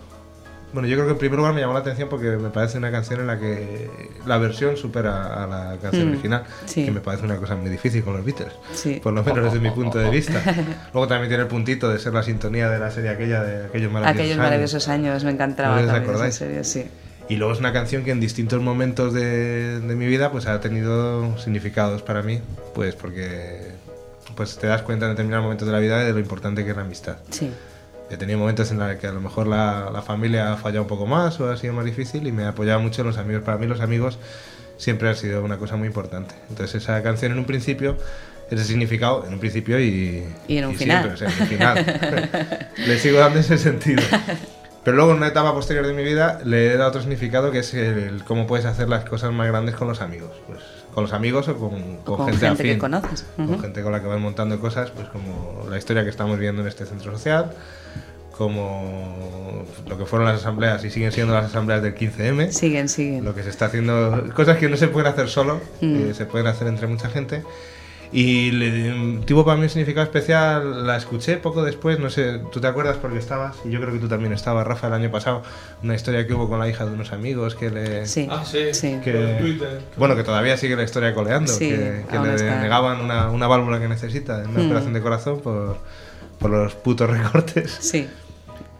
[SPEAKER 5] Bueno, yo creo que en primer lugar me llamó la atención porque me parece una canción en la que la versión supera a la canción
[SPEAKER 3] Mm,
[SPEAKER 5] original,
[SPEAKER 3] sí.
[SPEAKER 5] que me parece una cosa muy difícil con los Beatles,
[SPEAKER 3] Sí.
[SPEAKER 5] por lo menos desde mi punto de vista. Luego también tiene el puntito de ser la sintonía de la serie aquella de aquellos maravillosos
[SPEAKER 3] Aquellos
[SPEAKER 5] años.
[SPEAKER 3] maravillosos años, me encantaba
[SPEAKER 5] ¿No
[SPEAKER 3] también esa serie, sí.
[SPEAKER 5] Y luego es una canción que en distintos momentos de, de mi vida pues ha tenido significados para mí, pues porque pues te das cuenta en determinados momentos de la vida de lo importante que es la amistad.
[SPEAKER 3] Sí.
[SPEAKER 5] He tenido momentos en los que a lo mejor la, la familia ha fallado un poco más o ha sido más difícil y me ha apoyado mucho los amigos. Para mí los amigos siempre han sido una cosa muy importante. Entonces esa canción en un principio, ese significado en un principio y,
[SPEAKER 3] Y en un final.
[SPEAKER 5] siempre, o sea, en un final. Le sigo dando ese sentido. Pero luego en una etapa posterior de mi vida le he dado otro significado que es el, el cómo puedes hacer las cosas más grandes con los amigos. Pues con los amigos o con,
[SPEAKER 3] O con
[SPEAKER 5] gente,
[SPEAKER 3] gente que
[SPEAKER 5] afín.
[SPEAKER 3] conoces.
[SPEAKER 5] Con
[SPEAKER 3] Ujú.
[SPEAKER 5] gente con la que vas montando cosas, pues como la historia que estamos viendo en este centro social, como lo que fueron las asambleas y siguen siendo las asambleas del 15M.
[SPEAKER 3] Siguen, siguen.
[SPEAKER 5] Lo que se está haciendo, cosas que no se pueden hacer solo,
[SPEAKER 3] Mm.
[SPEAKER 5] que se pueden hacer entre mucha gente. Y le, tuvo para mí un significado especial, la escuché poco después, no sé, tú te acuerdas porque estabas, y yo creo que tú también estabas, Rafa, el año pasado, una historia que hubo con la hija de unos amigos que le...
[SPEAKER 3] Sí,
[SPEAKER 10] Ah, sí.
[SPEAKER 3] sí.
[SPEAKER 5] que-
[SPEAKER 10] Twitter.
[SPEAKER 5] bueno, que todavía sigue la historia coleando,
[SPEAKER 3] Sí,
[SPEAKER 5] que, que le
[SPEAKER 3] está.
[SPEAKER 5] negaban una, una válvula que necesita en una
[SPEAKER 3] Mm.
[SPEAKER 5] operación de corazón por, por los putos recortes.
[SPEAKER 3] Sí.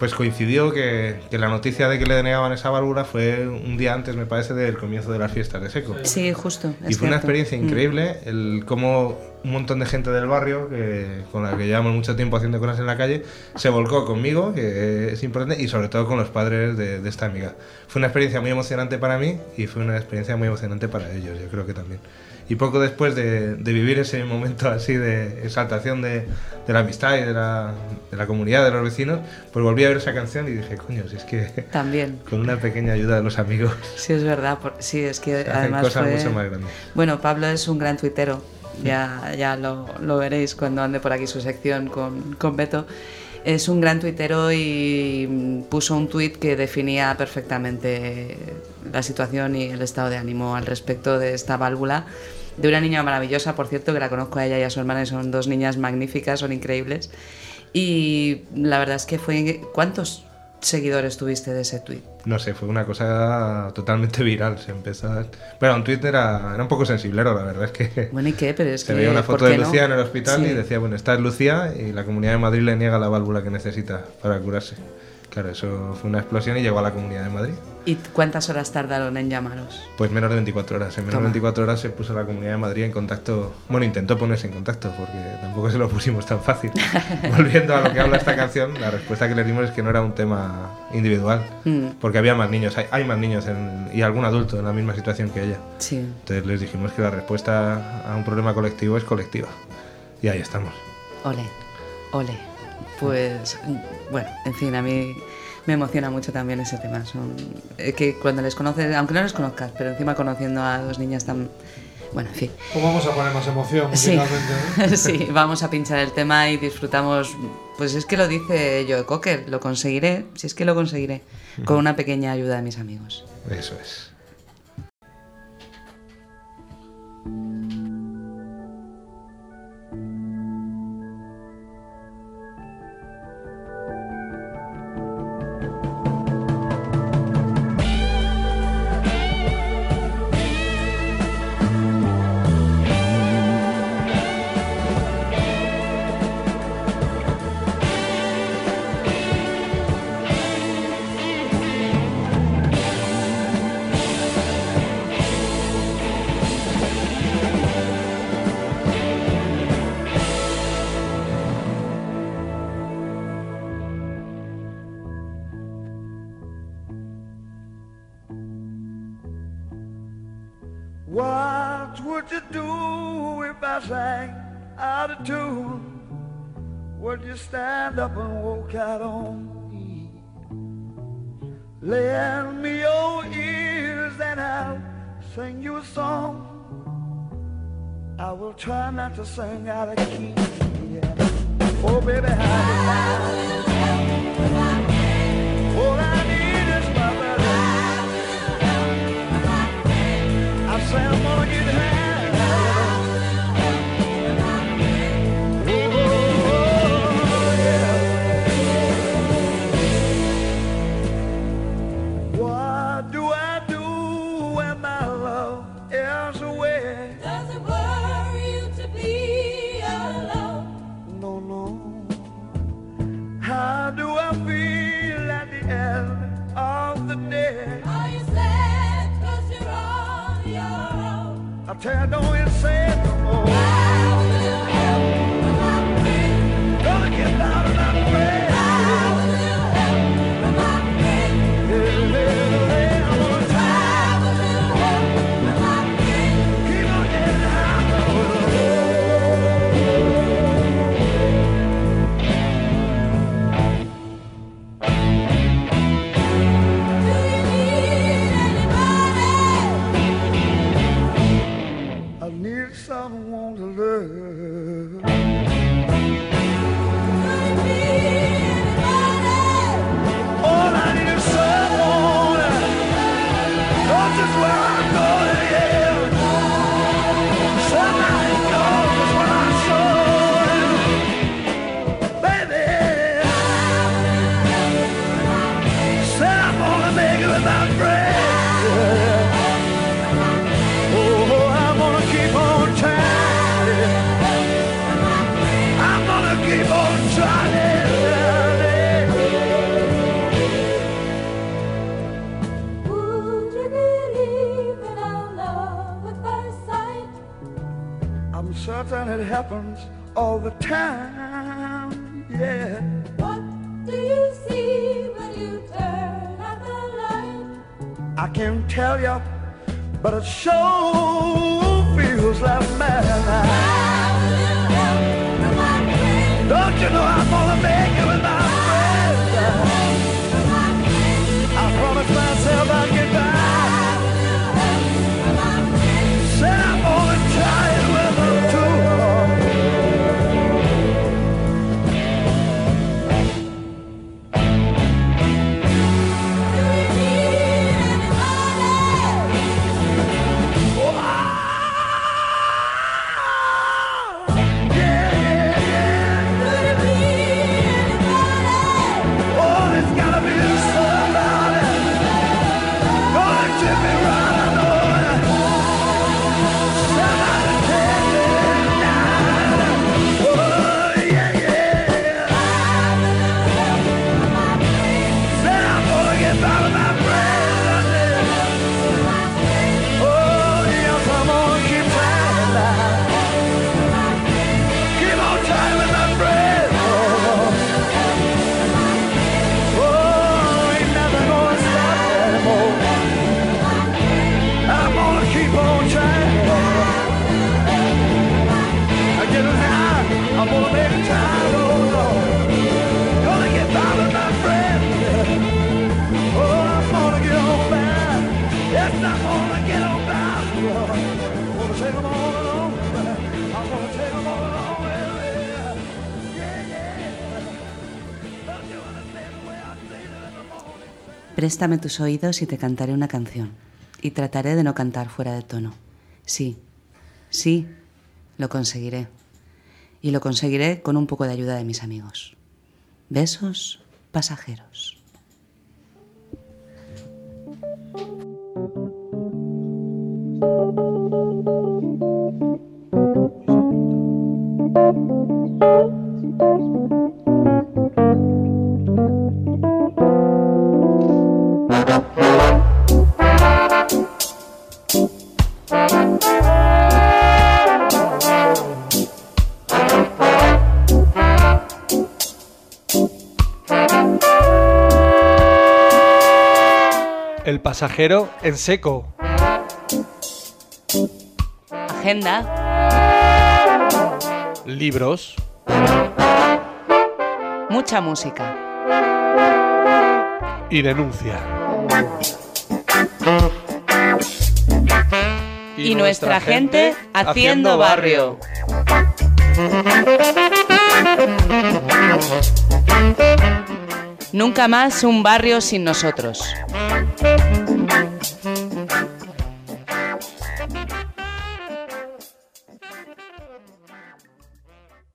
[SPEAKER 5] Pues coincidió que, que la noticia de que le denegaban esa válvula fue un día antes, me parece, del comienzo de las fiestas de Seco.
[SPEAKER 3] Sí, justo.
[SPEAKER 5] Y fue una
[SPEAKER 3] cierto.
[SPEAKER 5] experiencia
[SPEAKER 3] Mm.
[SPEAKER 5] increíble, el cómo un montón de gente del barrio, que, con la que llevamos mucho tiempo haciendo cosas en la calle, se volcó conmigo, que es importante, y sobre todo con los padres de, de esta amiga. Fue una experiencia muy emocionante para mí y fue una experiencia muy emocionante para ellos, yo creo que también. Y poco después de, de vivir ese momento así de exaltación de, de la amistad y de la, de la comunidad, de los vecinos, pues volví a ver esa canción y dije, coño, si es que
[SPEAKER 3] También.
[SPEAKER 5] con una pequeña ayuda de los amigos
[SPEAKER 3] Sí, es verdad. por- Sí, es que además
[SPEAKER 5] cosas
[SPEAKER 3] fue-
[SPEAKER 5] mucho más grandes.
[SPEAKER 3] Bueno, Pablo es un gran tuitero. Ya, ya lo, lo veréis cuando ande por aquí su sección con, con Beto. Es un gran tuitero y mm, puso un tuit que definía perfectamente la situación y el estado de ánimo al respecto de esta válvula. De una niña maravillosa, por cierto, que la conozco a ella y a su hermana, y son dos niñas magníficas, son increíbles. Y la verdad es que fue... ¿Cuántos seguidores tuviste de ese tuit?
[SPEAKER 5] No sé, fue una cosa totalmente viral. Se empezó. Pero en Twitter era, era un poco sensiblero, la verdad es que
[SPEAKER 3] Bueno, ¿y qué? Pero es
[SPEAKER 5] se
[SPEAKER 3] que,
[SPEAKER 5] veía una
[SPEAKER 3] ¿por
[SPEAKER 5] foto de
[SPEAKER 3] no?
[SPEAKER 5] Lucía en el hospital
[SPEAKER 3] Sí.
[SPEAKER 5] y decía, bueno, esta es Lucía y la Comunidad de Madrid le niega la válvula que necesita para curarse. Claro, eso fue una explosión y llegó a la Comunidad de Madrid.
[SPEAKER 3] ¿Y cuántas horas tardaron en llamaros?
[SPEAKER 5] Pues menos de 24 horas. En menos
[SPEAKER 3] Toma.
[SPEAKER 5] de 24 horas se puso la Comunidad de Madrid en contacto. Bueno, intentó ponerse en contacto porque tampoco se lo pusimos tan fácil. Volviendo a lo que habla esta canción, la respuesta que le dimos es que no era un tema individual.
[SPEAKER 3] Mm,
[SPEAKER 5] Porque había más niños, hay, hay más niños en- y algún adulto en la misma situación que ella.
[SPEAKER 3] sí.
[SPEAKER 5] Entonces les dijimos que la respuesta a un problema colectivo es colectiva. Y ahí estamos.
[SPEAKER 3] Ole, ole. Pues, bueno, en fin, a mí me emociona mucho también ese tema. Son, eh, que cuando les conoces, aunque no les conozcas, pero encima conociendo a dos niñas tan... Bueno, en fin.
[SPEAKER 10] Pues vamos a poner más emoción
[SPEAKER 3] Sí. sí, vamos a pinchar el tema y disfrutamos. Pues es que lo dice Joe Cocker, lo conseguiré, si es que lo conseguiré, con una pequeña ayuda de mis amigos.
[SPEAKER 5] Eso es.
[SPEAKER 11] to sing out a key.
[SPEAKER 3] Préstame tus oídos y te cantaré una canción. Y trataré de no cantar fuera de tono. Sí, sí, lo conseguiré. Y lo conseguiré con un poco de ayuda de mis amigos. Besos pasajeros.
[SPEAKER 4] El pasajero en seco.
[SPEAKER 3] Agenda.
[SPEAKER 10] Libros.
[SPEAKER 3] Mucha música.
[SPEAKER 10] Y denuncia.
[SPEAKER 3] Y, nuestra gente haciendo barrio. Nunca más un barrio sin nosotros.